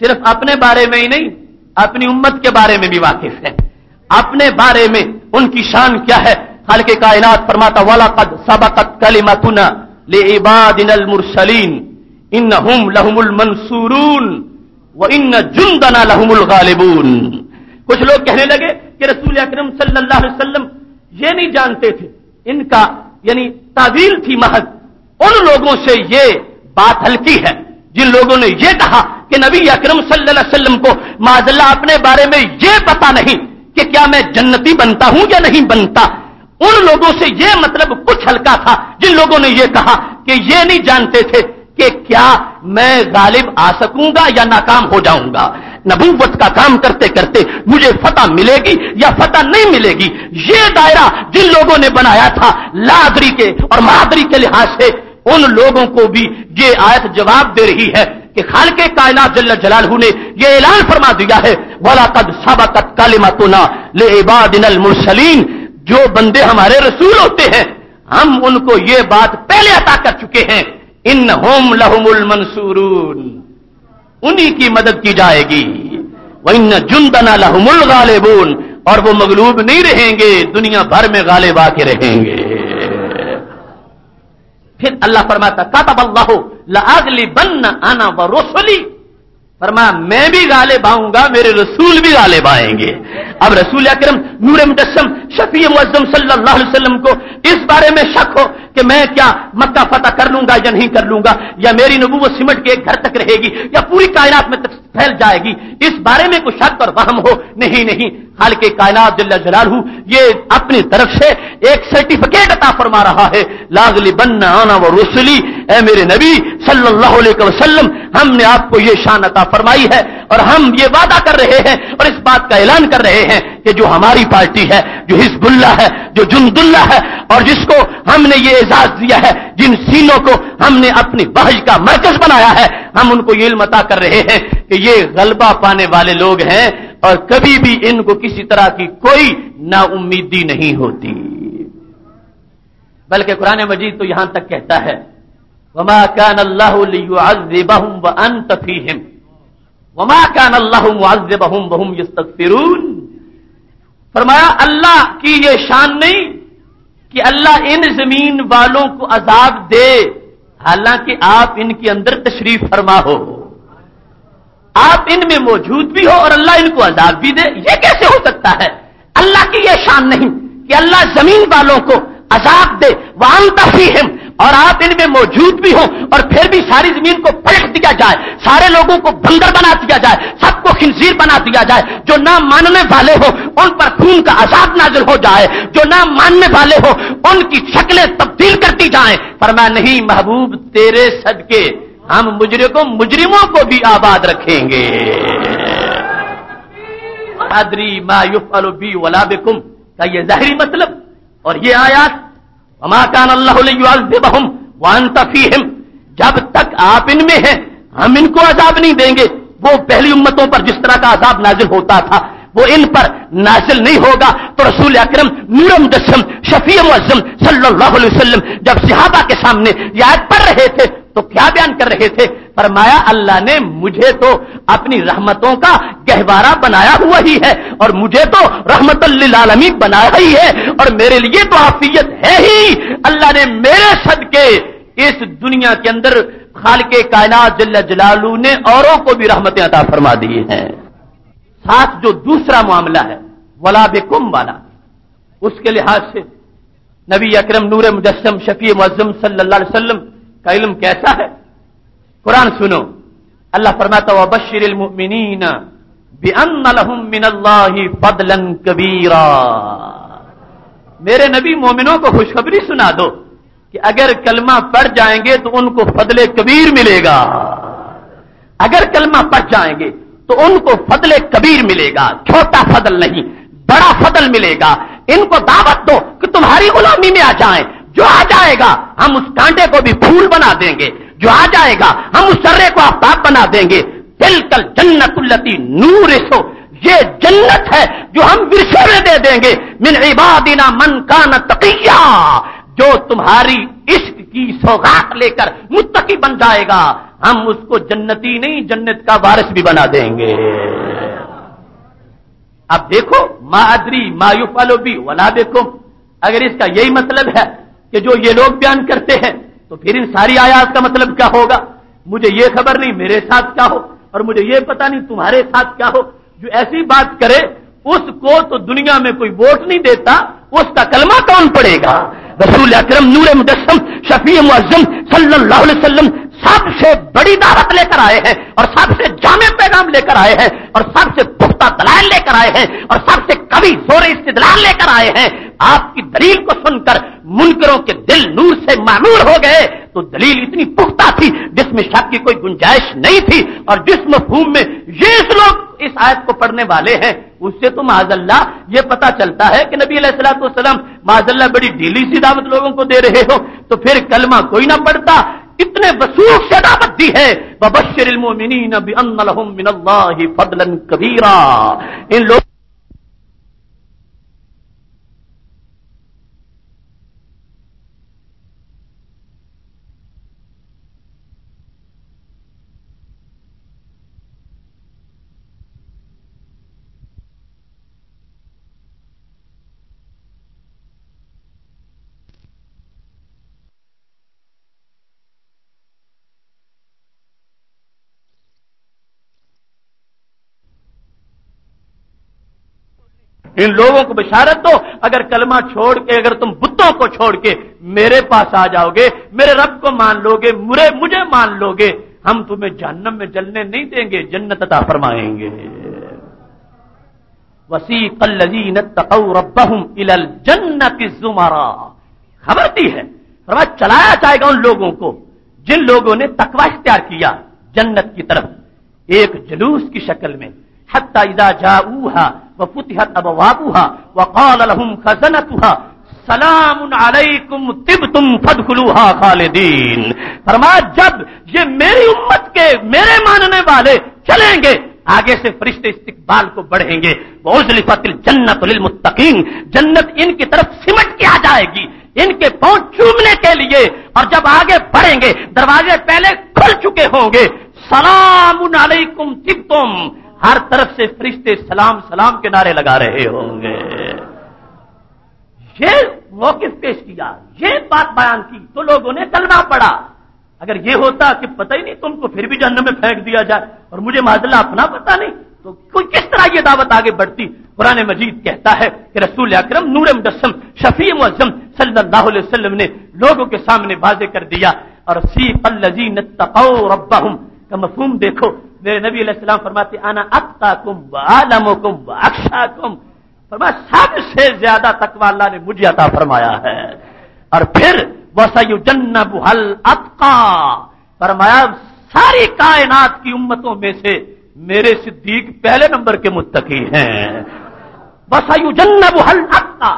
सिर्फ़ अपने बारे में ही नहीं, अपनी उम्मत के बारे में भी वाकिफ है। अपने बारे में उनकी शान क्या है? खाल के कायनात फरमाता वाला कद सबकत कलिमतुना ले इबादिन मुरसलीन इन हम लहुमुल मंसूरून व इन जुंदना लहुमुल गालिबून. कुछ लोग कहने लगे कि रसूल अकरम सल्लल्लाहु अलैहि ये नहीं जानते थे। इनका, यानी तावील थी महज। उन लोगों से ये बात हल्की है। जिन लोगों ने ये कहा कि नबी अकरम वसल्लम को माजल्ला अपने बारे में ये पता नहीं कि क्या मैं जन्नती बनता हूँ या नहीं बनता? उन लोगों से यह मतलब कुछ हल्का था जिन लोगों ने यह कहा कि ये नहीं जानते थे कि क्या मैं गालिब आ सकूँगा या नाकाम हो जाऊँगा। नबूवत का काम करते करते मुझे फतह मिलेगी या फतह नहीं मिलेगी? ये दायरा जिन लोगों ने बनाया था, लादरी के और महादरी के लिहाज से, उन लोगों को भी ये आयत जवाब दे रही है कि खाल के कायनात जल्ल जलालहू ने यह ऐलान फरमा दिया है वाला कद सबकत कालिमतुना ले इबादिनल मुरसलीन। जो बंदे हमारे रसूल होते हैं, हम उनको ये बात पहले अता कर चुके हैं इन होम लहुमुल मंसूरून। उन्हीं की मदद की जाएगी। वह इन जुंदना लहुमुल गालिबून। और वो मगलूब नहीं रहेंगे, दुनिया भर में गालिब आके रहेंगे। फिर अल्लाह फरमाता, कातब अल्लाह लागली बन्न आना व रसुली। फरमा मैं भी गाले बाऊँगा, मेरे रसूल भी गाले बाएँगे। अब रसूल अक्रम नूर मुजस्म शफी मुजम सल्लल्लाहु को इस बारे में शक हो कि मैं क्या मक्का फतह कर लूँगा या नहीं कर लूँगा? या मेरी नबूवत सिमट के एक घर तक रहेगी या पूरी कायनात में फैल जाएगी? इस बारे में कुछ शक और वहम हो? नहीं नहीं। हाल के कायनात जल्ला जलालू ये अपनी तरफ़ से एक सर्टिफिकेट अता फरमा रहा है। लागली बन्ना आना व रसुली, ए मेरे नबी सल्लल्लाहु अलैहि वसल्लम, हमने आपको ये शान अता फरमाई है और हम ये वादा कर रहे हैं और इस बात का ऐलान कर रहे हैं कि जो हमारी पार्टी है, जो हिजबुल्ला है, जो जुंदुल्ला है और जिसको हमने ये एजाज दिया है, जिन सीनों को हमने अपनी बहज का मरकज बनाया है, हम उनको ये मता कर रहे हैं कि ये गलबा पाने वाले लोग हैं और कभी भी इनको किसी तरह की कोई नाउमीदी नहीं होती। बल्कि कुरान मजीद तो यहाँ तक कहता है, वमा कान अल्लाह व अन तफीहिम वमा कान अल्लाह मुआजबहुम वहुम यस्तगफिरून। फरमाया, अल्लाह की ये शान नहीं कि अल्लाह इन ज़मीन वालों को अजाब दे, हालाँकि आप इनके अंदर तशरीफ़ फरमा हो। आप इनमें मौजूद भी हो और अल्लाह इनको अजाब भी दे। ये कैसे हो सकता है? अल्लाह की यह शान नहीं कि अल्लाह ज़मीन वालों को अजाब दे। वाल तफीहिम और आप इनमें मौजूद भी हो और फिर भी सारी ज़मीन को पलट दिया जाए, सारे लोगों को बंदर बना दिया जाए, सबको खिंजीर बना दिया जाए, जो ना मानने वाले हो, उन पर खून का आज़ाद नाजिल हो जाए, जो ना मानने वाले हो, उनकी शक्लें तब्दील करती जाए। पर मैं नहीं, महबूब, तेरे सदके, हम मुजरिकों मुजरिमों को भी आबाद रखेंगे। अदरी मायुफ बी वला बेकुम, का ये जाहरी मतलब? और ये आयात अमाकान अल्लाहम वान तफीम जब तक आप इनमें हैं, हम इनको अजाब नहीं देंगे। वो पहली उम्मतों पर जिस तरह का अजाब नाजिल होता था वो इन पर नाजिल नहीं होगा। तो रसूल अक्रम नूरम जसम शफी मजम सल्लल्लाहु जब सिहाबा के सामने याद पढ़ रहे थे तो क्या बयान कर रहे थे? फरमाया, अल्लाह ने मुझे तो अपनी रहमतों का गहवारा बनाया हुआ ही है और मुझे तो रहमत आलमी बनाया ही है और मेरे लिए तो आफियत है ही। अल्लाह ने मेरे सदके इस दुनिया के अंदर खाल के कायनात जल्ला जलालू ने औरों को भी रहमतें अता फरमा दी हैं। साथ जो दूसरा मामला है, वला बेकुम वाला। उसके लिहाज से नबी अकरम नूर मुजस्म शफी मजम सल्लल्लाहु का इल्म कैसा है? कुरान सुनो। अल्लाह फरमाता हुआ बशिर मुमिनीन फदलन कबीरा। मेरे नबी मोमिनों को खुशखबरी सुना दो कि अगर कलमा पढ़ जाएँगे तो उनको फदले कबीर मिलेगा। अगर कलमा पढ़ जाएँगे तो उनको फदले कबीर मिलेगा, छोटा फदल नहीं, बड़ा फदल मिलेगा। इनको दावत दो कि तुम्हारी गुलामी में आ जाएँ। जो आ जाएगा, हम उस कांटे को भी फूल बना देंगे। जो आ जाएगा, हम उस सर्रे को आफ्ताब बना देंगे। दिल कल जन्नतुल्लती नूर सो ये जन्नत है जो हम विरसे दे देंगे। मिन इबादिना मन का न तकिया। जो तुम्हारी इश्क की सौगात लेकर मुस्तकी बन जाएगा। हम उसको जन्नती नहीं, जन्नत का वारिस भी बना देंगे। अब देखो मादरी मायुफलो भी वला देखो अगर इसका यही मतलब है कि जो ये लोग बयान करते हैं तो फिर इन सारी आयात का मतलब क्या होगा? मुझे ये खबर नहीं, मेरे साथ क्या हो? और मुझे ये पता नहीं, तुम्हारे साथ क्या हो? जो ऐसी बात करे, उसको तो दुनिया में कोई वोट नहीं देता, उसका कलमा कौन पड़ेगा रसूल अक्रम नूर मुजस्म शफी मुजम सल्लल्लाहु सबसे बड़ी दावत लेकर आए हैं और सबसे जामे पैगाम लेकर आए हैं और सबसे पुख्ता दलाल लेकर आए हैं और सबसे कभी ज़ोर इस्तदलाल लेकर आए हैं। आपकी दलील को सुनकर मुनकरों के दिल नूर से मामूर हो गए तो दलील इतनी पुख्ता थी जिसमें शक की कोई गुंजाइश नहीं थी और जिस मफहूम में ये लोग इस आयत को पढ़ने वाले हैं उससे तो माजल्ला ये पता चलता है कि नबी सलाम माजल्ला बड़ी ढीली सी दावत लोगों को दे रहे हो तो फिर कलमा कोई ना पड़ता इतने वसूख से दावत दी है। बबशर इन लोग इन लोगों को बिशारत दो। अगर कलमा छोड़ के, अगर तुम बुतों को छोड़ के मेरे पास आ जाओगे, मेरे रब को मान लोगे, मुरे, मुझे मान लोगे, हम तुम्हें जहन्नम में जलने नहीं देंगे, जन्नत अता फरमाएँगे। वसी कल्लजीन रब्बहुम इलल जन्नत जुमारा। खबर दी है फरमा चलाया जाएगा उन लोगों को, जिन लोगों ने तकवा इख्तियार किया जन्नत की तरफ़, एक जुलूस की शक्ल में। हत्ता इदा जाऊहा व फुतिहत अबवाबुहा व काल लहुम खजनतुहा सलाम अलैकुम तिब तुम फदखुलूहा खालिदीन फरमा जब ये मेरी उम्मत के मेरे मानने वाले चलेंगे आगे से फरिश्ते इस्तिकबाल को बढ़ेंगे वोजलिफतिल जन्नत मुत्तकीन जन्नत इनकी तरफ़ सिमट के आ जाएगी इनके पहुँच चूमने के लिए और जब आगे बढ़ेंगे दरवाजे पहले खुल चुके होंगे सलाम अलैकुम तिब तुम हर तरफ़ से फरिश्ते सलाम सलाम के नारे लगा रहे होंगे। ये मौकफ पेश किया, ये बात बयान की तो लोगों ने कलमा पड़ा। अगर ये होता कि पता ही नहीं तुमको, फिर भी जन्म में फेंक दिया जाए, और मुझे माजल्ला अपना पता नहीं तो कोई किस तरह ये दावत आगे बढ़ती? कुरान मजीद कहता है कि रसूल अक्रम नूर मुजस्म शफी मुजम सल्लल्लाहु ने लोगों के सामने वाजे कर दिया और सी अल्लजीन तकौ रब्बहुम। का मफहूम देखो। मेरे नबी सलाम फरमाते, आना अक्ता कुम आलम कुम अक्षा कुम फरमा सबसे ज़्यादा तकवा अल्लाह ने मुझे अता फरमाया है। और फिर वसयु जन्न बुहल अतका। फरमाया, सारी कायनात की उम्मतों में से मेरे सिद्दीक पहले नंबर के मुत्तकी हैं। वसयु जन्न बुहल अतका।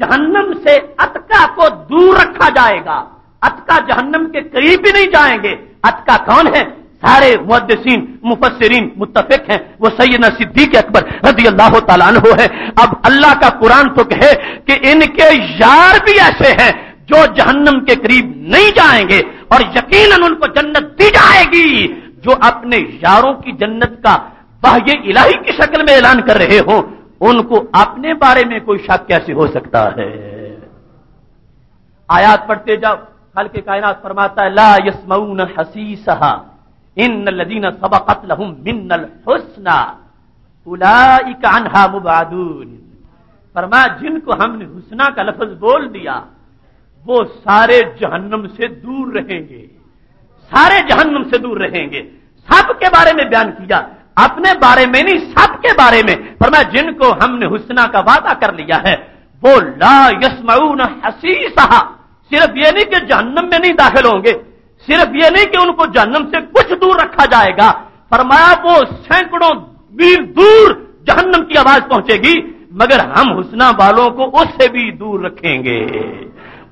जहन्नम से अतका को दूर रखा जाएगा। अतका जहन्नम के करीब भी नहीं जाएँगे। अतका कौन है? सारे मुद्दीन मुफसरीन मुतफिक हैं, वो सैदना सिद्दीक अकबर रदी अल्लाह तला है। अब अल्लाह का कुरान तो कहे कि इनके यार भी ऐसे हैं जो जहन्नम के करीब नहीं जाएँगे और यकीनन उनको जन्नत दी जाएगी, जो अपने यारों की जन्नत का बाह्य इलाही की शक्ल में ऐलान कर रहे हो। उनको अपने बारे में कोई शक कैसे हो सकता है? आयात पढ़ते जाओ, कल कायनात फरमाता है, ला यसमऊन हसीसहा। इन लदीन सबकत लहुम मिन्नल हुस्ना उलाइका अनहा मुबादून फरमा, जिनको हमने हुसना का लफ्ज बोल दिया, वो सारे जहन्नम से दूर रहेंगे, सारे जहन्नम से दूर रहेंगे। सब के बारे में बयान किया, अपने बारे में नहीं, सब के बारे में। फरमा, जिनको हमने हुसना का वादा कर लिया है, वो ला यसमऊन हसीसा सिर्फ़ ये नहीं कि जहन्नम में नहीं दाखिल होंगे सिर्फ़ ये नहीं कि उनको जहन्नम से कुछ दूर रखा जाएगा, फरमाया वो सैकड़ों मील दूर जहन्नम की आवाज़ पहुंचेगी, मगर हम हुसना वालों को उससे भी दूर रखेंगे।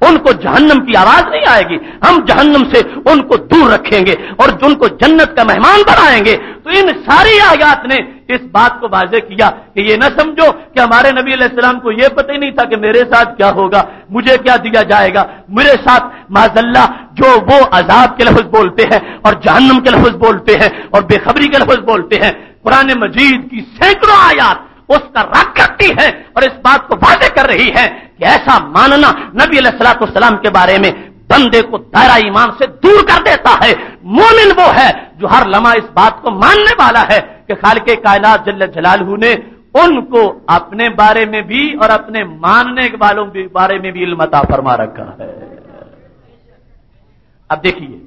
उनको जहन्नम की आवाज़ नहीं आएगी। हम जहन्नम से उनको दूर रखेंगे और उनको जन्नत का मेहमान बनाएँगे तो इन सारी आयात ने इस बात को वाजे किया कि ये ना समझो कि हमारे नबी सलाम को यह पता ही नहीं था कि मेरे साथ क्या होगा, मुझे क्या दिया जाएगा। मेरे साथ माजल्ला जो वो अजाब के लफ्ज बोलते हैं और जहन्नम के लफ्ज बोलते हैं और बेखबरी के लफ्ज बोलते हैं, कुरान मजीद की सैकड़ों आयात उसका रख करती है और इस बात को वाजे कर रही है कि ऐसा मानना नबी सलाम के बारे में बंदे को दायरा ईमान से दूर कर देता है। मोमिन वो है जो हर लम्हा इस बात को मानने वाला है कि खाल के कायनात जल्ल जलालहू ने उनको अपने बारे में भी और अपने मानने वालों के बारे में भी इल्मता फरमा रखा है। अब देखिए,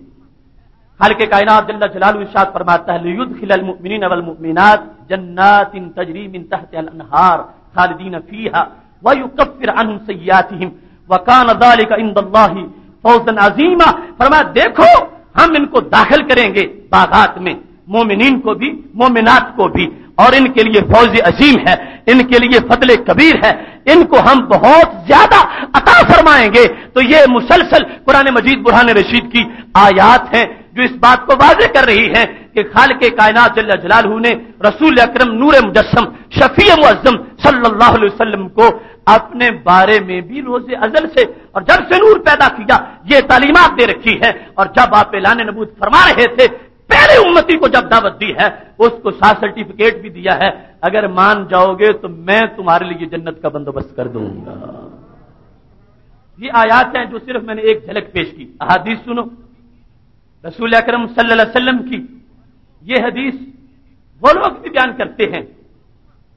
खाल कायनात जल्ल जलालू इशाद फरमाता है युद्ध खिलमिन अवल मुमिनात जन्नात इन तजरीम इन तहत अनहार खालिदीन फीहा। वयुकफिर अन सयातिहिम वकान दालिक इंदल्लाहि फौजन अजीमा फरमाया देखो हम इनको दाखिल करेंगे बागात में मोमिनीन को भी मोमिनात को भी और इनके लिए फौज अजीम है इनके लिए फतले कबीर है इनको हम बहुत ज़्यादा अता फरमाएँगे तो ये मुसलसल कुरान मजीद बुरहान रशीद की आयात हैं जो इस बात को वाजे कर रही है कि खाल के कायनात जल्ला जलालहू ने रसूल अक्रम नूर मुजस्म शफी मुअज्जम सल्लल्लाहु अलैहि वसल्लम को अपने बारे में भी रोज़े अजल से और जब से नूर पैदा किया। ये तालीमत दे रखी है। और जब आप एलान नबूत फरमा रहे थे, पहले उम्मती को जब दावत दी है, उसको साथ सर्टिफिकेट भी दिया है। अगर मान जाओगे तो मैं तुम्हारे लिए जन्नत का बंदोबस्त कर दूँगा। ये आयात हैं जो सिर्फ़ मैंने एक झलक पेश की। अहादीस सुनो। रसूल अक्रम सल्लल्लाहु की ये हदीस वो लोग भी बयान करते हैं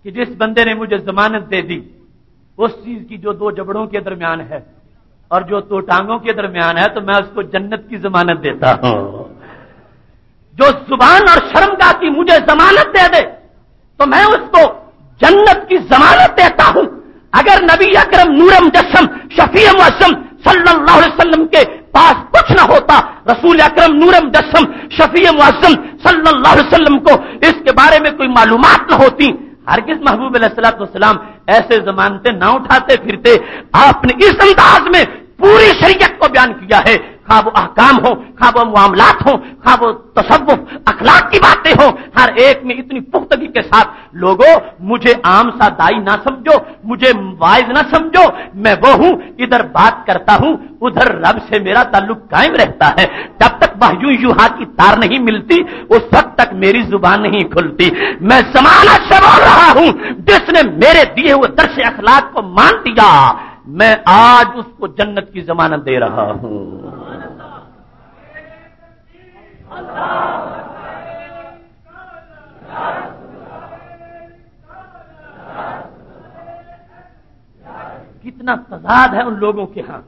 कि जिस बंदे ने मुझे जमानत दे दी उस चीज़ की जो दो जबड़ों के दरमियान है और जो दो टांगों के दरमियान है तो मैं उसको जन्नत की जमानत देता। हूँ। जो ज़ुबान और शर्मगा की मुझे जमानत दे दे तो मैं उसको जन्नत की जमानत देता हूँ। अगर नबी अकरम नूरम जसम शफीम वसम सल्लल्लाहु अलैहि वसल्लम के पास कुछ ना होता रसूल अकरम नूरम जसम शफीम वसम सल्लल्लाहु अलैहि वसल्लम को इसके बारे में कोई मालूमात न होती हरगिज महबूब सलाम ऐसे जमानते ना उठाते, फिरते, आपने इस अंदाज में पूरी शरीयत को बयान किया है। खा वो अहकाम हो खा वो मामलात हो खा वो तसव्वुफ, अखलाक की बातें हो, हर एक में इतनी पुख्तगी के साथ, लोगों, मुझे आम सा दाई ना समझो, मुझे वाइज ना समझो, मैं वो हूँ, इधर बात करता हूँ, उधर रब से मेरा ताल्लुक कायम रहता है, जब तक बाहू युहा की तार नहीं मिलती, उस वक्त तक मेरी ज़ुबान नहीं खुलती, मैं जमाना से बोल रहा हूँ, जिसने मेरे दिए हुए दर्श अखलाक को मान दिया मैं आज उसको जन्नत की जमानत दे रहा हूँ। कितना तजाद है उन लोगों के यहाँ।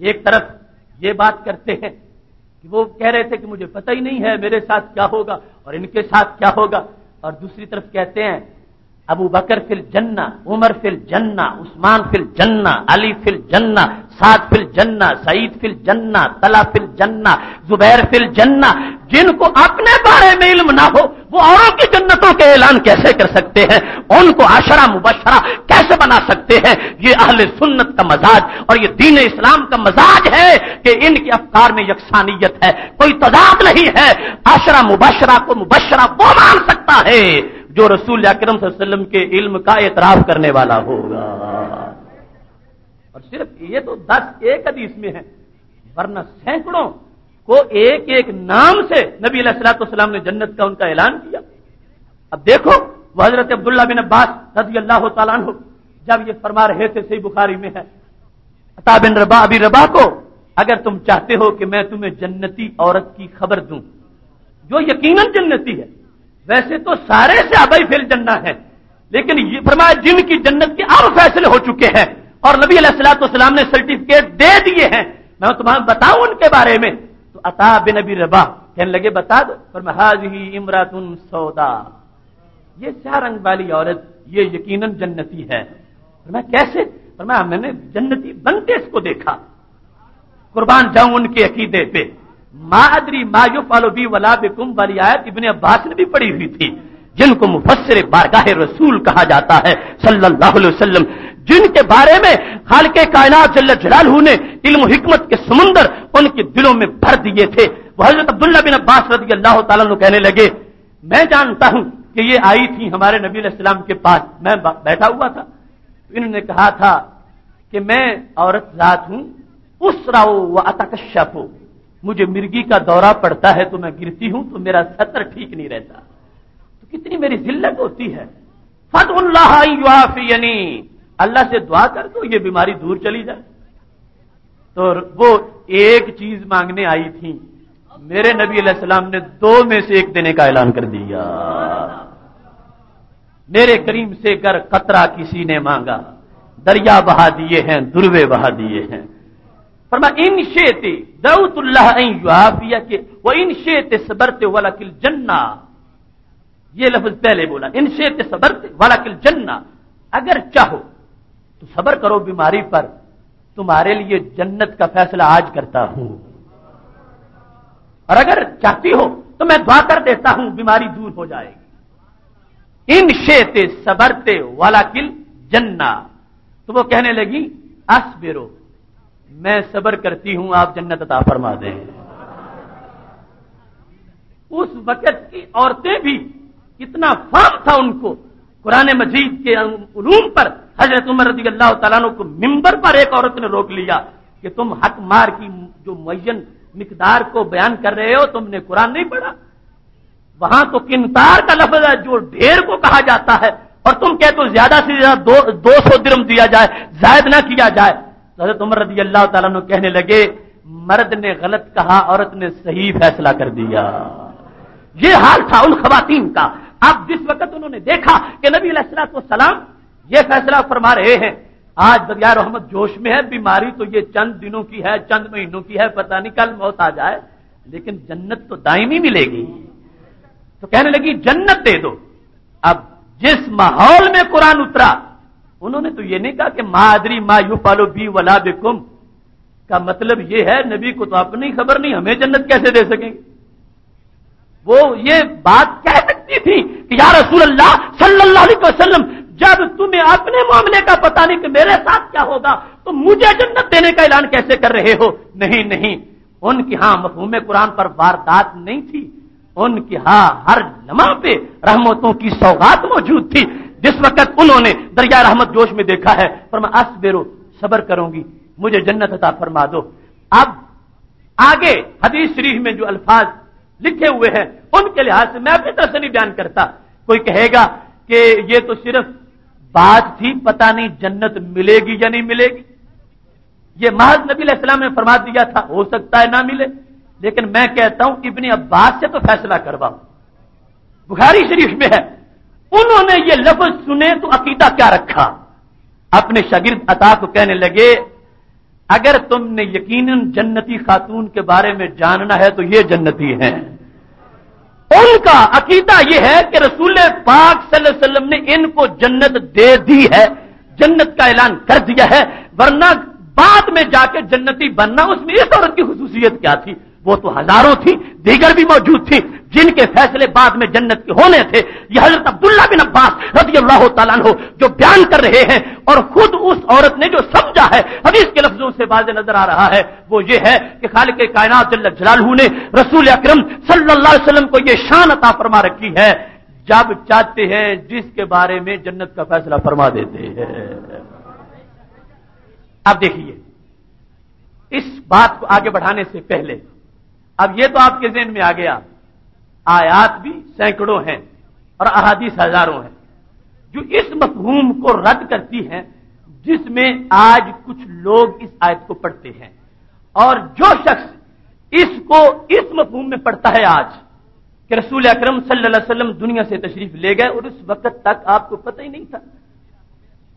एक तरफ़ ये बात करते हैं कि वो कह रहे थे कि मुझे पता ही नहीं है मेरे साथ क्या होगा और इनके साथ क्या होगा। और दूसरी तरफ़ कहते हैं अबू बकर फिल जन्ना, उमर फिल जन्ना, उस्मान फिल जन्ना, अली फिल जन्ना, साद फिल जन्ना, सईद फिल जन्ना, तला फिल जन्ना, जुबैर फिल जन्ना, जिनको अपने बारे में इल्म ना हो, वो औरों की जन्नतों के ऐलान कैसे कर सकते हैं? उनको आशरा मुबशरा कैसे बना सकते हैं? ये अहल सुन्नत का मजाज और ये दीन इस्लाम का मजाज है कि इनके अफकार में यकसानियत है। कोई तजाद नहीं है। आशरा मुबशरा को मुबशरा वो मान सकता है। जो रसूल अक्रम वसल्लम के इल्म का एतराफ करने वाला होगा। और सिर्फ़ ये तो दस एक हदीस में है, वरना सैकड़ों को एक एक नाम से नबी सलाम ने जन्नत का उनका ऐलान किया। अब देखो, वह हज़रत अब्दुल्ला बिन अब्बास रज़ी अल्लाह तु जब ये फरमा रहे थे, सही बुखारी में है, अता बिन रबा अभी रबा को, अगर तुम चाहते हो कि मैं तुम्हें जन्नती औरत की खबर दूँ, जो यकीनन जन्नती है वैसे तो सारे से अबई फिल जन्ना है। लेकिन ये फरमाया, जिनकी जन्नत के अब फैसले हो चुके हैं, और नबी सलाम ने सर्टिफिकेट दे दिए हैं, मैं तुम्हारा बताऊँ उनके बारे में तो अता बिन नबी रबा कहने लगे, बता दो। पर महाज ही इमरातुन सौदा। ये चार रंग वाली औरत, ये यकीनन जन्नती है। मैं कैसे? पर मैं मैंने जन्नती बनते इसको देखा। कुर्बान जाऊँ उनके अकीदे पे। मादरी मायुफ बी वला बिकुम वाली आयत इबन अब्बास ने भी पड़ी हुई थी, जिनको मुफसर बारगाह रसूल कहा जाता है, सल्लल्लाहु अलैहि वसल्लम, जिनके बारे में हाल के कायनात जल्ल जलालहू ने इल्म हिकमत के समुंदर उनके दिलों में भर दिए थे। वह हज़रत अब्दुल्ला बिन अब्बास रज़ी अल्लाह तु कहने लगे, मैं जानता हूँ कि ये आई थी हमारे नबी सलाम के पास, मैं बैठा हुआ था। इन्होंने कहा था कि मैं औरत जात हूँ उस राओ व अतकशफ हो मुझे मिर्गी का दौरा पड़ता है तो मैं गिरती हूँ तो मेरा सतर ठीक नहीं रहता। तो कितनी मेरी जिल्लत होती है। फतुल्लाफियनी अल्लाह से दुआ कर दो, ये बीमारी दूर चली जाए। तो वो एक चीज़ मांगने आई थी। मेरे नबी सलाम ने दो में से एक देने का ऐलान कर दिया। मेरे करीम से कर कतरा किसी ने मांगा। दरिया बहा दिए हैं, दुर्वे बहा दिए हैं। फरमा, इन शेते दाऊतुल्लाह के, वो इन शेते सबरते वलकिल जन्ना। ये लफ्ज पहले बोला इनसे के सबर वाला किल जन्ना। अगर चाहो तो सबर करो बीमारी पर। तुम्हारे लिए जन्नत का फैसला आज करता हूँ। और अगर चाहती हो तो मैं दुआ कर देता हूँ, बीमारी दूर हो जाएगी। इन शेते सबरते वाला किल जन्ना। तो वो कहने लगी, असबेरो मैं सबर करती हूँ आप जन्नत अता फरमा दें। उस वक़्त की औरतें भी कितना फाम था उनको। कुरान मजीद के रूम पर हज़रत उमर रज़ी अल्लाह तला को मिंबर पर एक औरत ने रोक लिया कि तुम हक मार की जो मुयन मिकदार को बयान कर रहे हो तुमने कुरान नहीं पढ़ा। वहाँ तो किनतार का लफ्ज है जो ढेर को कहा जाता है। और तुम कहते हो ज़्यादा से ज़्यादा दो, दो सौ दिरम दिया जाए जायद ना किया जाए। हज़रत उमर रज़ी अल्लाह तला कहने लगे, मर्द ने गलत कहा, औरत ने सही फैसला कर दिया। ये हाल था उन खवातीन का। अब जिस वक्त उन्होंने देखा कि नबी सलाम ये फैसला फरमा रहे हैं, आज दरिया रहमत जोश में है, बीमारी तो ये चंद दिनों की है, चंद महीनों की है, पता नहीं कल मौत आ जाए, लेकिन जन्नत तो दायमी मिलेगी। तो कहने लगी, जन्नत दे दो। अब जिस माहौल में कुरान उतरा उन्होंने तो ये नहीं कहा कि मादरी मा यू पालो बी वला बेकुम। का मतलब ये है, नबी को तो अपनी खबर नहीं, हमें जन्नत कैसे दे सकेंगे? वो ये बात कह सकती थी कि यार रसूल अल्लाह सल्लल्लाहु अलैहि वसल्लम, जब तुम्हें अपने मामले का पता नहीं कि मेरे साथ क्या होगा तो मुझे जन्नत देने का ऐलान कैसे कर रहे हो? नहीं नहीं। उनकी, हाँ, मफहूम कुरान पर वारदात नहीं थी। उनकी, हाँ, हर लम्हा पे रहमतों की सौगात मौजूद थी। जिस वक्त उन्होंने दरिया रहमत जोश में देखा है पर मैं असबेरो सबर करूँगी, मुझे जन्नत अता फरमा दो। अब आगे हदीस शरीफ में जो अल्फाज लिखे हुए हैं, उनके लिहाज से मैं अपनी तरफ़ से नहीं बयान करता। कोई कहेगा कि ये तो सिर्फ़ बात थी, पता नहीं जन्नत मिलेगी या नहीं मिलेगी। ये महज नबी इस्लाम ने फरमा दिया था, हो सकता है ना मिले। लेकिन मैं कहता हूँ, इबन अब्बास से तो फैसला करवाओ। बुखारी शरीफ में है उन्होंने ये लफ्ज सुने तो अकीदा क्या रखा? अपने शगिर्द अता को कहने लगे, अगर तुमने यकीनन जन्नती खातून के बारे में जानना है तो ये जन्नती हैं। उनका अकीदा यह है कि रसूल पाक वसल्लम ने इनको जन्नत दे दी है, जन्नत का ऐलान कर दिया है, वरना बाद में जाके जन्नती बनना उसमें इस औरत की खसूसियत क्या थी? वो तो हज़ारों थी, दीगर भी मौजूद थी। जिनके फैसले बाद में जन्नत के होने थे, ये हज़रत अब्दुल्ला बिन अब्बास रज़ी अल्लाह हो जो बयान कर रहे हैं और खुद उस औरत ने जो समझा है, हदीस के लफ्जों से बाज नज़र आ रहा है, वो ये है कि खाल के कायनात जलालहू ने रसूल अक्रम वसल्लम को ये शान अता फरमा रखी है, जब चाहते हैं जिसके बारे में जन्नत का फैसला फरमा देते हैं। अब देखिए, इस बात को आगे बढ़ाने से पहले, अब ये तो आपके जहन में आ गया आयात भी सैकड़ों हैं और अहादीस हज़ारों हैं, जो इस मफहूम को रद्द करती हैं, जिसमें आज कुछ लोग इस आयत को पढ़ते हैं। और जो शख्स इसको इस मफहूम में पढ़ता है आज, कि रसूल अक्रम सल्लल्लाहु दुनिया से तशरीफ़ ले गए और उस वक्त तक आपको पता ही नहीं था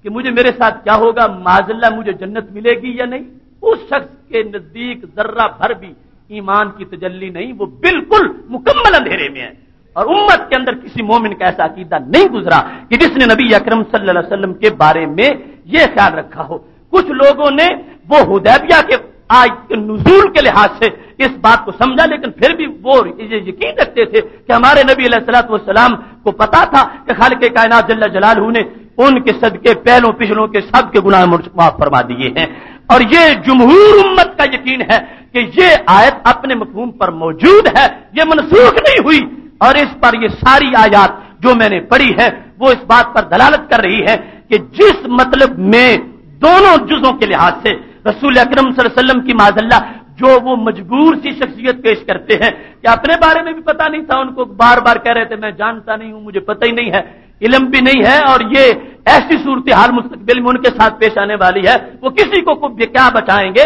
कि मुझे मेरे साथ क्या होगा, माजल्ला मुझे जन्नत मिलेगी या नहीं। उस शख्स के नज़दीक जर्रा भर भी ईमान की तजल्ली नहीं, वो बिल्कुल मुकम्मल अंधेरे में है। और उम्मत के अंदर किसी मोमिन का ऐसा अकीदा नहीं गुजरा कि जिसने नबी अक्रम सल्लल्लाहु के बारे में यह ख्याल रखा हो। कुछ लोगों ने वो हुदैबिया के आज के नजूल के लिहाज से इस बात को समझा, लेकिन फिर भी वो ये यकीन रखते थे कि हमारे नबी सलाम को पता था कि खाल के कायनात जल्ला जलाल ने उनके सदके, पहलों, पिछलों के सब के गुनाह माफ़ फरमा दिए हैं। और ये जमहूर उम्मत का यकीन है कि ये आयत अपने मफहूम पर मौजूद है, ये मनसूख नहीं हुई। और इस पर ये सारी आयात जो मैंने पढ़ी है, वो इस बात पर दलालत कर रही है कि जिस मतलब में दोनों जुजों के लिहाज से रसूल अक्रम वसल्लम की माजल्ला जो वो मजबूर सी शख्सियत पेश करते हैं, कि अपने बारे में भी पता नहीं था, उनको बार बार कह रहे थे, मैं जानता नहीं हूँ, मुझे पता ही नहीं है, इलम भी नहीं है, और ये ऐसी सूरत हाल मुस्तबिल में उनके साथ पेश आने वाली है, वो किसी को क्या बचाएँगे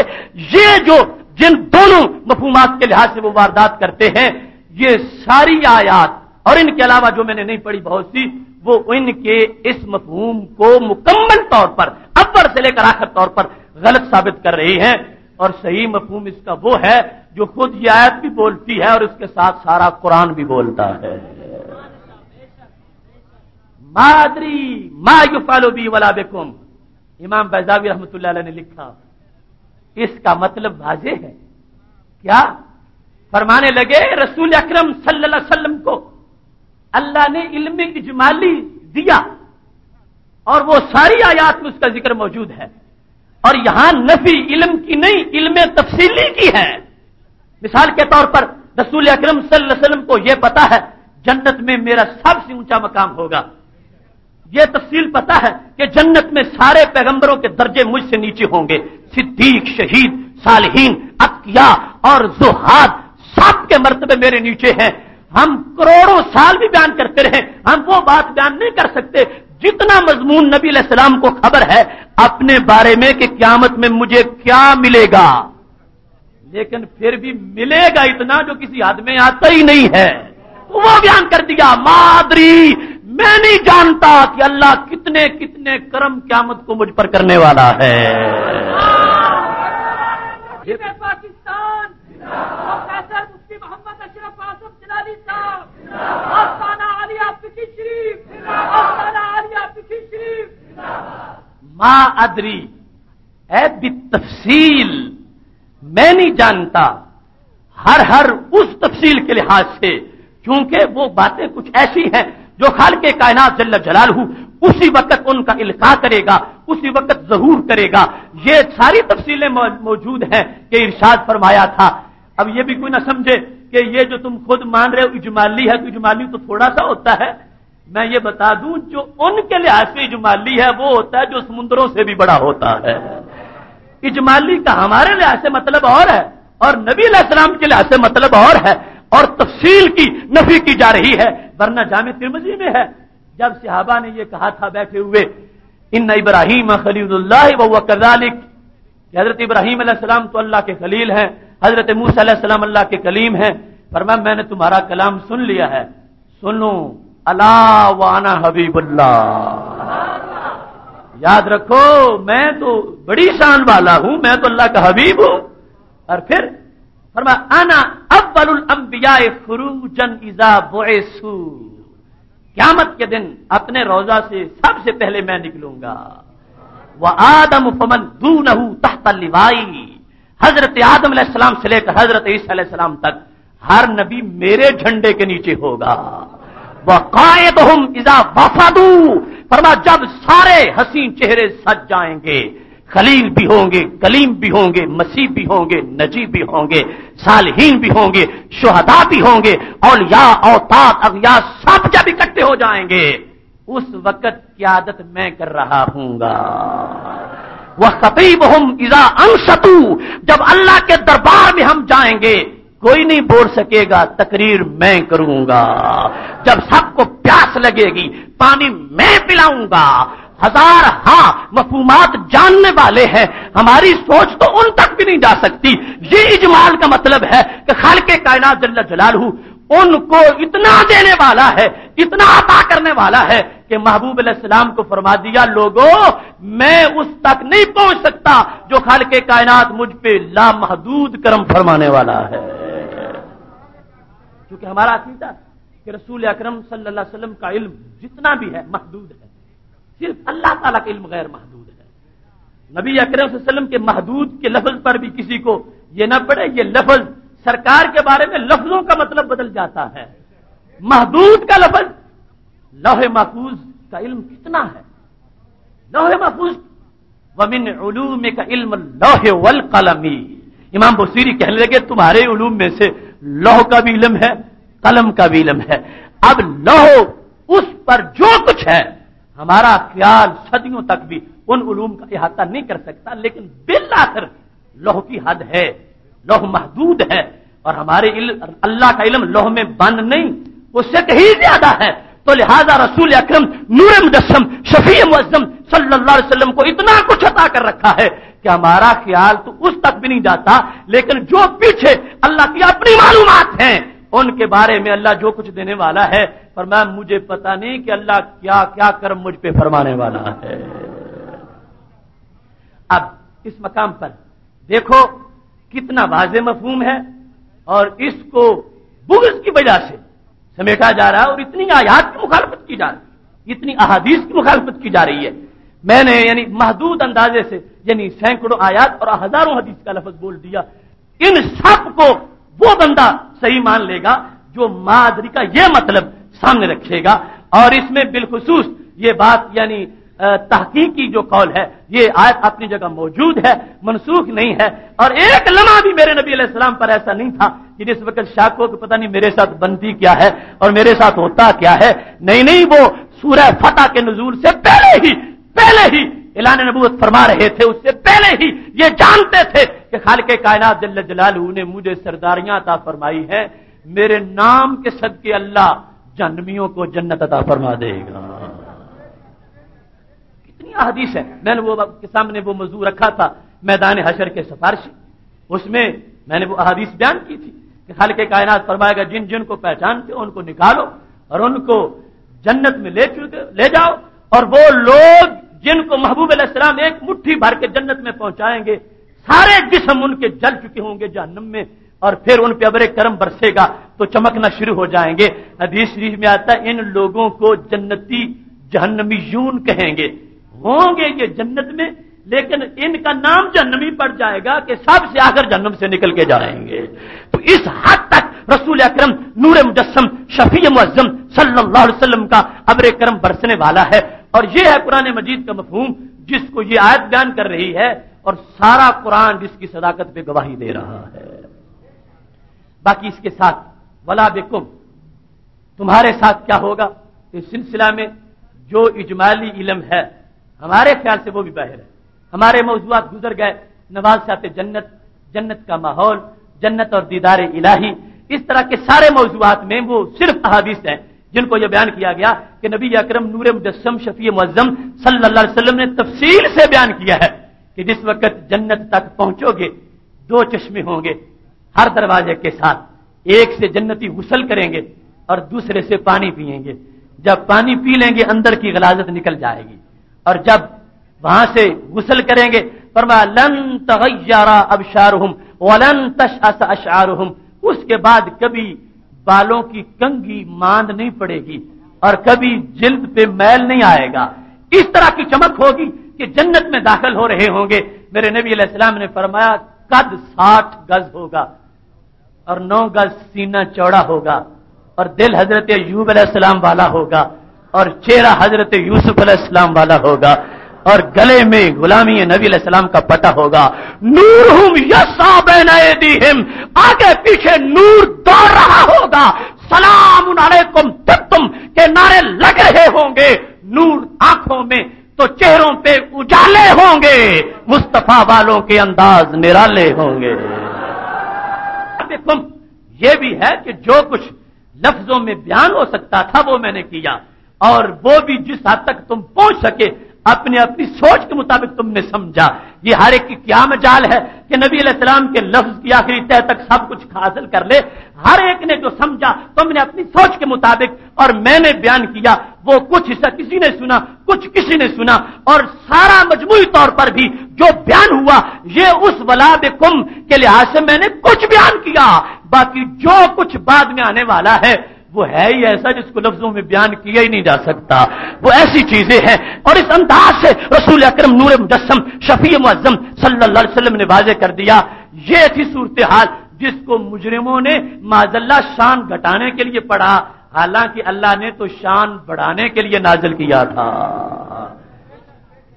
ये जो जिन दोनों मफहूमात के लिहाज से वो वारदात करते हैं, ये सारी आयात, और इनके अलावा जो मैंने नहीं पढ़ी बहुत सी, वो इनके इस मफहूम को मुकम्मल तौर पर अव्वल से लेकर आखिर तौर पर गलत साबित कर रही हैं। और सही मफहूम इसका वो है, जो खुद ये आयत भी बोलती है और इसके साथ सारा कुरान भी बोलता है। मादरी मा युफालो बी वला बेकुम। इमाम बैजावी रहमत ने लिखा इसका मतलब वाजे है। क्या? फरमाने लगे, रसूल अकरम सल्लल्लाहु अलैहि को अल्लाह ने इल्म इजमाली दिया और वो सारी आयात में उसका ज़िक्र मौजूद है। और यहाँ नफी इल्म की नहीं, इल्म तफसीली की है। मिसाल के तौर पर रसूल अकरम सल्लल्लाहु को यह पता है, जन्नत में मेरा सबसे ऊँचा मकाम होगा। यह तफसील पता है कि जन्नत में सारे पैगंबरों के दर्जे मुझसे नीचे होंगे। सिद्दीक, शहीद, सालहीन, अकिया और जुहाद सबके मर्तबे मेरे नीचे हैं। हम करोड़ों साल भी बयान करते रहे। हम वो बात बयान नहीं कर सकते जितना मजमून नबी सलाम को खबर है अपने बारे में कि क्यामत में मुझे क्या मिलेगा। लेकिन फिर भी मिलेगा इतना जो किसी हद में आता ही नहीं है। वो बयान कर दिया, मादरी मैं नहीं जानता कि अल्लाह कितने कितने कर्म क्यामत को मुझ पर करने वाला है। पाकिस्तान। मुफ्ती मोहम्मद अशरफ जलाली साहब। आलिया फिकी शरीफ। आलिया फिकी शरीफ। माँ अदरी। है तफसील मैं नहीं जानता हर हर उस तफसील के लिहाज से क्योंकि वो बातें कुछ ऐसी हैं जो खाल के कायनात जल्ल जलाल हूँ, उसी वक्त उनका इल्का करेगा, उसी वक्त जहूर करेगा। ये सारी तफसीलें मौजूद हैं कि इर्शाद फरमाया था। अब ये भी कोई ना समझे कि ये जो तुम खुद मान रहे हो, इजमाली है तो इजमाली तो थोड़ा सा होता है। मैं ये बता दूँ, जो उनके लिहाज से इजमाली है, वो होता है जो समुद्रों से भी बड़ा होता है। इजमाली का हमारे लिहाज से मतलब और है, और नबी सलाम के लिहाज से मतलब और है। और तफसील की नफी की जा रही है। वरना जाम तिरमजी में है। जब सिहाबा ने यह कहा था बैठे हुए इन इब्राहिम खलील्ला व हज़रत इब्राहिम तो अल्लाह के खलील हैं, हज़रत मूसम अल्लाह के कलीम हैं। फरमा मैंने तुम्हारा कलाम सुन लिया है। सुनो, अला वाना हबीबुल्ला याद रखो, मैं तो बड़ी शान वाला हूँ, मैं तो अल्लाह का हबीब हूँ। और फिर फरमा, आना अव्वल अंबिया फरूजन इजा बोएसू क्यामत के दिन अपने रोजा से सबसे पहले मैं निकलूँगा। वह आदम फमन दू नहू तहतलिवाई हज़रत आदम सलाम से लेकर हज़रत ईसलाम तक हर नबी मेरे झंडे के नीचे होगा। वह कायद हम इजा वफादू। फरमा, जब सारे हसीन चेहरे सज जाएँगे खलील भी होंगे, कलीम भी होंगे, मसीह भी होंगे नजीब भी होंगे, सालहीन भी होंगे, शोहदा भी होंगे और या औतात अगया सब जब इकट्ठे हो जाएँगे, उस वक्त क्यादत मैं कर रहा हूँगा। वह खतीब हम इजा अंशतु, जब अल्लाह के दरबार में हम जाएँगे, कोई नहीं बोल सकेगा, तकरीर मैं करूँगा। जब सबको प्यास लगेगी, पानी मैं पिलाऊँगा हज़ार हा, मफूमात जानने वाले हैं। हमारी सोच तो उन तक भी नहीं जा सकती। ये इजमाल का मतलब है कि खाल के कायनात जल्ला जलाल हूँ उनको इतना देने वाला है, इतना अता करने वाला है कि महबूब सलाम को फरमा दिया, लोगों, मैं उस तक नहीं पहुँच सकता जो खाल के कायनात मुझ पे लामहदूद कर्म फरमाने वाला है। क्योंकि हमारा अकीदा कि रसूल अक्रम सल्लल्लाहु का इल्म जितना भी है, महदूद है। सिर्फ़ अल्लाह ताला का इल्म गैर महदूद है। नबी अक्रम के महदूद के लफ्ज पर भी किसी को यह ना पड़े ये लफ्ज सरकार के बारे में लफ्जों का मतलब बदल जाता है। महदूद का लफ्ज, लोहे महफूज का इल्म कितना है? लोहे महफूज, वमिन उलूम का इल्म लोहे वल कलमी। इमाम बसीरी कहने लगे, तुम्हारे उलूम में से लोह का भी इलम है, कलम का भी इलम है। अब लोह उस पर जो कुछ है हमारा ख्याल सदियों तक भी उन उलूम का अहाता नहीं कर सकता, लेकिन बिल आखिर लोह की हद है, लोह महदूद है, और हमारे अल्लाह का इलम लोह में बंद नहीं, उससे कहीं ज़्यादा है। तो लिहाजा रसूल अक्रम नूर मुजस्म शफी मुजम सल्लल्लाहु को इतना कुछ अता कर रखा है कि हमारा ख्याल तो उस तक भी नहीं जाता, लेकिन जो पीछे अल्लाह की अपनी मालूम हैं उनके बारे में अल्लाह जो कुछ देने वाला है, पर मैं, मुझे पता नहीं कि अल्लाह क्या क्या कर्म मुझ पे फरमाने वाला है। अब, इस मकाम पर देखो, कितना वाजे मफहूम है, और इसको बुग्स की वजह से समेटा जा रहा है, और इतनी आयात की मुखालफत की जा रही है, इतनी अहादीस की मुखालफत की जा रही है। मैंने, यानी, महदूद अंदाजे से, यानी, सैकड़ों आयात और हज़ारों हदीस का लफज बोल दिया, इन सबको वो बंदा सही मान लेगा, जो मादरी का यह मतलब सामने रखेगा। और इसमें बिलखसूस ये बात, यानी तहकीकी जो कौल है, ये आयत अपनी जगह मौजूद है, मनसूख नहीं है। और एक लम्हा भी मेरे नबी सलाम पर ऐसा नहीं था कि जिस वक्त शाक को पता नहीं मेरे साथ बनती क्या है और मेरे साथ होता क्या है। नहीं नहीं, वो सूरह फतेह के नजूर से पहले ही पहले ही एलान नबूत फरमा रहे थे, उससे पहले ही ये जानते थे कि खाल के कायनात जल्ल जलालू ने मुझे सरदारियाँ अता फरमाई है, मेरे नाम के सदके अल्लाह जन्मियों को जन्नत अता फरमा देगा। कितनी हदीस है। मैंने वो के सामने वो मजदूर रखा था मैदान हशर के सिफारशी। उसमें मैंने वो अहादीस बयान की थी कि खाल के कायनात फरमाएगा, जिन जिन को पहचानते हो उनको निकालो और उनको जन्नत में ले चुके, ले जाओ और वो लोग जिनको महबूब अलैहिस्सलाम एक मुट्ठी भर के जन्नत में पहुंचाएँगे सारे जिसम उनके जल चुके होंगे जहन्नम में, और फिर उन पे अबरे कर्म बरसेगा तो चमकना शुरू हो जाएँगे। हदीस शरीफ में आता है, इन लोगों को जन्नती जहन्नमी यून कहेंगे। होंगे ये जन्नत में, लेकिन इनका नाम जन्नमी पड़ जाएगा कि सबसे आकर जन्नम से निकल के जाएँगे। तो इस हद तक रसूल अक्रम, नूर मुजस्म शफी मुजम सल्लल्लाहु अलैहि का अबरे करम बरसने वाला है। और यह है कुरान मजीद का मफहूम, जिसको ये आयत बयान कर रही है और सारा कुरान जिसकी सदाकत पे गवाही दे रहा है। बाकी इसके साथ, वला बेकुम, तुम्हारे साथ क्या होगा? इस सिलसिला में जो इजमाली इलम है, हमारे ख्याल से वो भी बाहर है। हमारे मौजूद गुजर गए नवाज़ सात जन्नत जन्नत का माहौल, जन्नत और दीदार इलाही, इस तरह के सारे मौजूद में वो सिर्फ़ अहादीस हैं, जिनको यह बयान किया गया कि नबी अक्रम नूर मुजस्म शफी मुजम सल्लल्लाहु अलैहि वसल्लम ने तफसील से बयान किया है। कि जिस वक्त जन्नत तक पहुंचोगे, दो चश्मे होंगे हर दरवाजे के साथ। एक से जन्नती गुसल करेंगे और दूसरे से पानी पिएँगे जब पानी पी लेंगे, अंदर की गलाजत निकल जाएगी। और जब वहाँ से गुसल करेंगे फरमा लन तगैरा अबशारहुम वलन तश अशारहुम उसके बाद कभी बालों की कंगी मांद नहीं पड़ेगी और कभी जिल्द पे मैल नहीं आएगा। इस तरह की चमक होगी कि जन्नत में दाखिल हो रहे होंगे। मेरे नबी अलैहिस्सलाम ने फरमाया, कद साठ गज होगा और नौ गज सीना चौड़ा होगा और दिल हज़रत यूब अलैहिस्सलाम वाला होगा और चेहरा हज़रत यूसुफ अलैहिस्सलाम वाला होगा और गले में गुलामी नबी सलाम का पटा होगा। नूर हम यसाबेम आगे पीछे नूर दौड़ रहा होगा। सलाम अलैकुम तुम के नारे लग रहे होंगे, नूर आँखों में तो चेहरों पे उजाले होंगे। मुस्तफ़ा वालों के अंदाज निराले होंगे। तुम, ये भी है कि जो कुछ लफ्जों में बयान हो सकता था वो मैंने किया। और वो भी जिस हद तक तुम पहुँच सके अपने अपनी सोच के मुताबिक तुमने समझा। ये हर एक की क्या मजाल है कि नबी सलाम के लफ्ज की आखिरी तय तक सब कुछ हासिल कर ले। हर एक ने जो समझा, तुमने अपनी सोच के मुताबिक और मैंने बयान किया, वो कुछ हिस्सा किसी ने सुना, कुछ किसी ने सुना। और सारा मजमू तौर पर भी जो बयान हुआ, ये उस वलाद कुम के लिहाज से मैंने कुछ बयान किया। बाकी जो कुछ बाद में आने वाला है वो है ही ऐसा जिसको लफ्जों में बयान किया ही नहीं जा सकता। वो ऐसी चीज़ें हैं। और इस अंदाज से रसूल अक्रम नूर मुजस्म शफी मुजम वसल्लम ने वाजे कर दिया, ये थी सूरत हाल जिसको मुजरिमों ने माजल्ला शान घटाने के लिए पढ़ा। हालाँकि अल्लाह ने तो शान बढ़ाने के लिए नाजल किया था।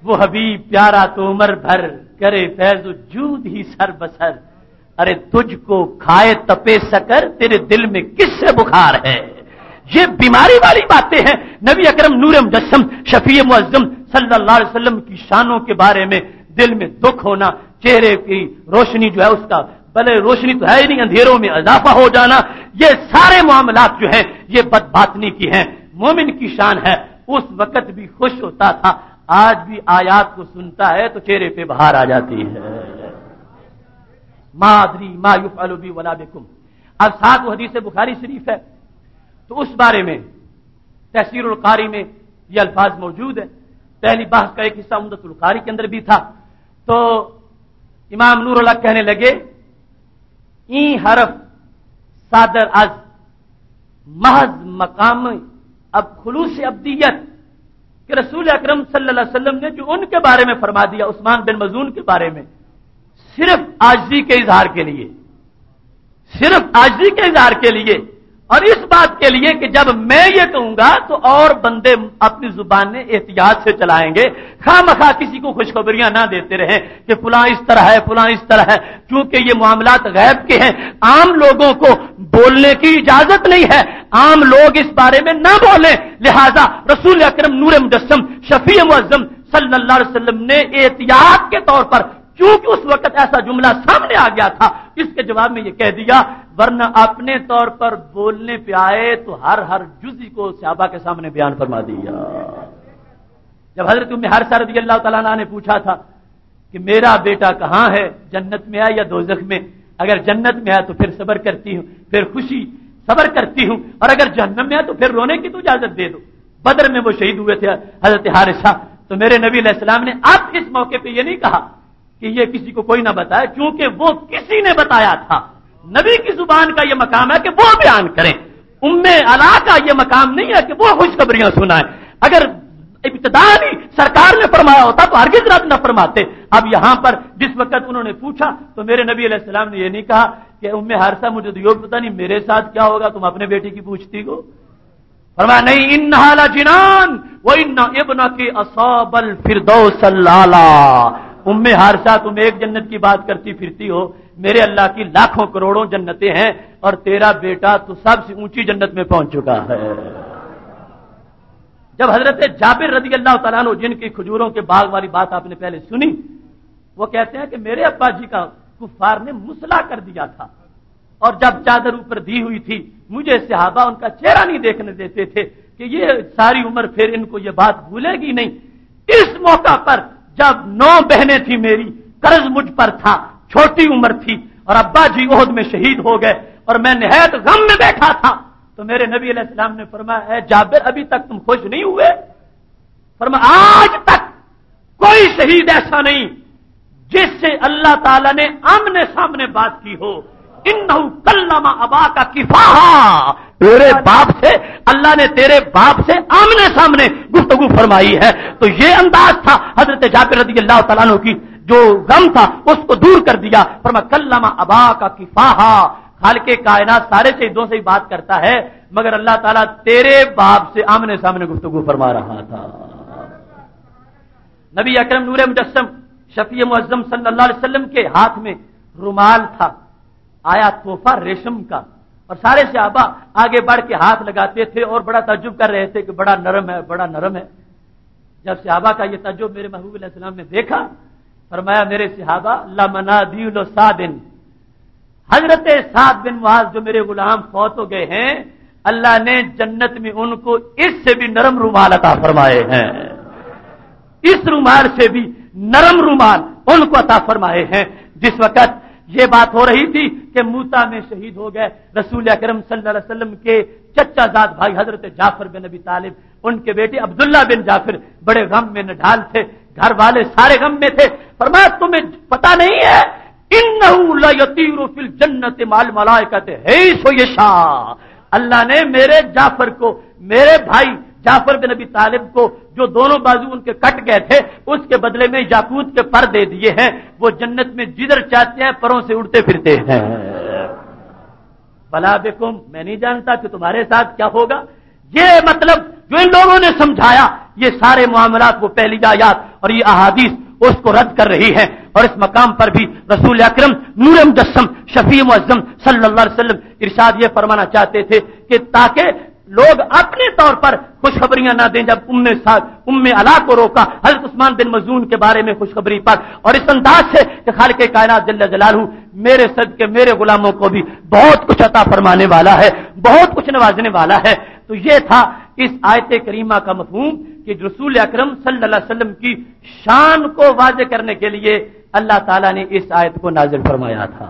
वो हबीब, प्यारा तो उमर भर, करे फैज जूद ही सर बसर। अरे तुझको खाए तपे सकर तेरे दिल में किससे बुखार है? ये बीमारी वाली बातें हैं। नबी अकरम नूर मुजस्म शफी मुजम सल्लल्लाहु अलैहि वसल्लम की शानों के बारे में दिल में दुख होना, चेहरे की रोशनी जो है उसका, भले रोशनी तो है ही नहीं, अंधेरों में इजाफा हो जाना, ये सारे मामला जो है, ये बदबातनी की हैं। मोमिन की शान है। उस वक्त भी खुश होता था, आज भी आयात को सुनता है तो चेहरे पे बाहर आ जाती है। मादरी मायूफ अलबी वला बेकुम। अब सात हदीस बुखारी शरीफ है। तो उस बारे में तहसीर कारी में ये अल्फाज मौजूद है। पहली बहस का एक हिस्सा उमदतुल्कारी के अंदर भी था। तो इमाम नूर अल्लाह कहने लगे, ई हरफ सादर अज महज मकाम अब खुलूस अब्दियत कि रसूल अकरम सल्लल्लाहु अलैहि वसल्लम ने जो उनके बारे में फरमा दिया, उस्मान बिन मजून के बारे में। सिर्फ़ आजी के इजहार के लिए। सिर्फ़ आजी के इजहार के लिए। और इस बात के लिए कि जब मैं ये कहूँगा तो और बंदे अपनी ज़ुबान ने एहतियात से चलाएँगे। खा किसी को खुशखबरियाँ ना देते रहे कि पुला इस तरह है पुला इस तरह है, क्योंकि ये मामला गैब के हैं। आम लोगों को बोलने की इजाज़त नहीं है। आम लोग इस बारे में ना बोले। लिहाजा रसूल अक्रम नूर मुजस्म शफी मुजम वसल्लम ने एहतियात के तौर पर क्योंकि उस वक्त ऐसा जुमला सामने आ गया था। इसके जवाब में यह कह दिया, वरना अपने तौर पर बोलने पे आए तो हर हर जुजी को सहाबा के सामने बयान फरमा दिया। जब हज़रत उम्मीद हर रदी अल्लाह तला ने पूछा था कि मेरा बेटा कहाँ है, जन्नत में है या दोजख में? अगर जन्नत में है तो फिर सबर करती हूँ, फिर खुशी, सबर करती हूँ, और अगर जन्नत में है तो फिर रोने की तो इजाज़त दे दो। बदर में वो शहीद हुए थे हज़रत हारिसा। तो मेरे नबी सलाम ने अब इस मौके पर यह नहीं कहा कि ये किसी को कोई ना बताए, क्योंकि वो किसी ने बताया था। नबी की ज़ुबान का ये मकाम है कि वो बयान करें। उम्मे अला का ये मकाम नहीं है कि वो खुशखबरियाँ सुनाए। अगर इब्तदानी सरकार ने फरमाया होता तो हरगिज रद्द न फरमाते। अब यहाँ पर जिस वक्त उन्होंने पूछा तो मेरे नबी सलाम ने यह नहीं कहा कि, उम्मे हारसा, मुझे तो योग पता नहीं, मेरे साथ क्या होगा, तुम अपने बेटी की पूछती को फरमाया, नहीं इन हाला जिनान, वो इन्ना इबना के असाबल फिरदौसल्लाला उम्मे हारसा तुम एक जन्नत की बात करती फिरती हो। मेरे अल्लाह की लाखों करोड़ों जन्नतें हैं और तेरा बेटा तो सबसे ऊँची जन्नत में पहुँच चुका है। जब हज़रत जाबिर रदी अल्लाह तला जिनकी खजूरों के बाग वाली बात आपने पहले सुनी, वो कहते हैं कि मेरे अब्बा जी का कुफार ने मुसला कर दिया था और जब चादर ऊपर दी हुई थी, मुझे सिहाबा उनका चेहरा नहीं देखने देते थे कि ये सारी उम्र फिर इनको ये बात भूलेगी नहीं। इस मौका पर जब नौ बहनें थी मेरी, कर्ज मुझ पर था, छोटी उम्र थी, और अब्बा जी ओहद में शहीद हो गए, और मैं नहायत गम में बैठा था। तो मेरे नबी अलैहिस्सलाम ने फरमाया जाबिर, अभी तक तुम खुश नहीं हुए? फरमा, आज तक कोई शहीद ऐसा नहीं, जिससे अल्लाह ताला ने आमने सामने बात की हो इन कल्लामा अबा का किफाहा। तेरे बाप से, अल्लाह ने तेरे बाप से आमने सामने गुफ्तगु फरमाई है। तो ये अंदाज था हज़रत जाबिर रदी अल्लाह तला की, जो गम था, उसको दूर कर दिया। फरमा कल्लामा अबा का किफाहा के कायनात सारे शहीदों से ही बात करता है, मगर अल्लाह ताला तेरे बाप से आमने सामने गुफ्तगु फरमा रहा था। नबी अकरम नूर मुजस्म शफी मुजम सल्लल्लाहु अलैहि वसल्लम के हाथ में रुमाल था। आया तोहफा रेशम का। और सारे सहाबा आगे बढ़ के हाथ लगाते थे और बड़ा तजुब कर रहे थे कि बड़ा नरम है, बड़ा नरम है। जब सहाबा का ये तजुब मेरे महबूब सलाम ने देखा, फरमाया, मेरे सिहाबा लमना दीलो सादिन। हज़रत सात बिन मुआज जो मेरे गुलाम फौत हो गए हैं, अल्लाह ने जन्नत में उनको इससे भी नरम रुमाल अता फरमाए हैं। इस रुमाल से भी नरम रुमाल उनको अता फरमाए हैं। जिस वक्त ये बात हो रही थी कि मूसा में शहीद हो गए रसूल अकरम सल्लल्लाहु के चचा जाद भाई हज़रत जाफ़र बिन अबी तालिब, उनके बेटे अब्दुल्ला बिन जाफिर बड़े गम में नढाल थे घर वाले सारे गम में थे। फरमाया तुम्हें पता नहीं है? इन जन्नत माल मलाय कहते है सो ये शाह, अल्लाह ने मेरे जाफ़र को, मेरे भाई जाफ़र बिन अबी तालिब को जो दोनों बाजू उनके कट गए थे, उसके बदले में याकूत के पर दे दिए हैं। वो जन्नत में जिधर चाहते हैं, परों से उड़ते फिरते हैं। बला बेकुम, मैं नहीं जानता कि तुम्हारे साथ क्या होगा। ये मतलब जो इन लोगों ने समझाया, ये सारे मामला वो पहली आयात और ये अहादीस, उसको रद्द कर रही है। और इस मकाम पर भी रसूल अक्रम, नूर मुजस्म शफी मुजम सल्लल्लाहु अलैहि इरशाद ये फरमाना चाहते थे कि ताकि लोग अपने तौर पर खुशखबरियाँ ना दें जब उम्मे साथ उम्मे अला को रोका। हज़रत उस्मान बिन मजून के बारे में खुशखबरी पर। और इस अंदाज से कि खाल के कायनात जल्ला जलाल मेरे सद के मेरे गुलामों को भी बहुत कुछ अता फरमाने वाला है, बहुत कुछ नवाजने वाला है। तो यह था इस आयत करीमा का मफहूम कि रसूल अक्रम सल्लल्लाहु की शान को वाजे करने के लिए अल्लाह ताला ने इस आयत को नाजिल फरमाया था।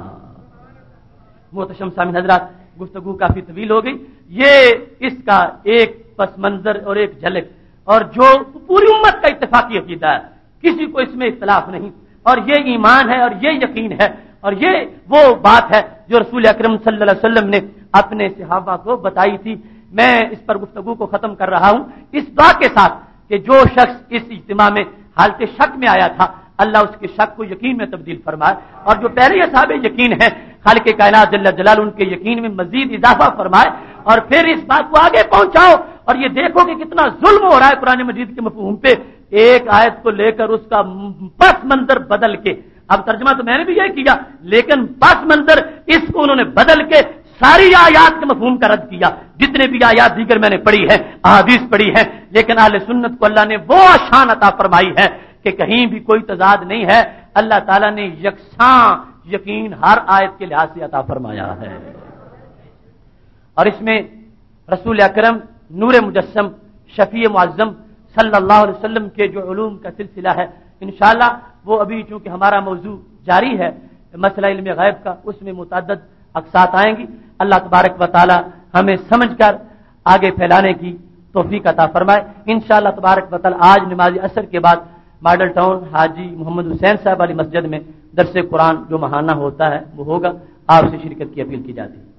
मोहतशम सामिन हजरात गुफ्तगु काफ़ी तवील हो गई। ये इसका एक पस मंजर और एक झलक। और जो पूरी उम्मत का इतफाकी अकीदा है, किसी को इसमें इख्तलाफ नहीं। और ये ईमान है और ये यकीन है। और ये वो बात है जो रसूल अक्रम सल्लल्लाहु ने अपने सिहाबा को बताई थी। मैं इस पर गुफ्तगु को खत्म कर रहा हूँ। इस बात के साथ कि जो शख्स इस इज्तिमा में हालत शक में आया था अल्लाह उसके शक को यकीन में तब्दील फरमाए। और जो पहले असाब यकीन है खाल के कायनात जल्ला जलाल, उनके यकीन में मजीद इजाफा फरमाए और फिर इस बात को आगे पहुंचाओ और ये देखो कि कितना जुल्म हो रहा है पुराने मजीद के मफहूम पे। एक आयत को लेकर उसका पस मंजर बदल के। अब तर्जमा तो मैंने भी यही किया, लेकिन पस मंजर इसको उन्होंने बदल के सारी आयात के मफहूम का रद्द किया। जितने भी आयात दीगर मैंने पढ़ी है, अहादीस पढ़ी है, लेकिन आल सुन्नत को अल्लाह ने वो आशान अता फरमाई है कि कहीं भी कोई तजाद नहीं है, अल्लाह ताला ने यकसा, यकीन हर आयत के लिहाज से अता फरमाया है। और इसमें रसूल अक्रम, नूर मुजस्म शफी मुआजम सल्लल्लाहु अलैहि वसल्लम के जो ूम का सिलसिला है इनशाला वो अभी चूँकि हमारा मौजू जारी है, मसला इल्म गैब का, उसमें मुतद अकसात आएँगी। अल्लाह तबारक वाली हमें समझकर आगे फैलाने की तोफीक अता फरमाए। इन तबारक वाल आज नमाज़ असर के बाद मॉडल टाउन हाजी मोहम्मद हुसैन साहब वाली मस्जिद में दरस कुरान जो महाना होता है, वो होगा। आपसे शिरकत की अपील की जाती है।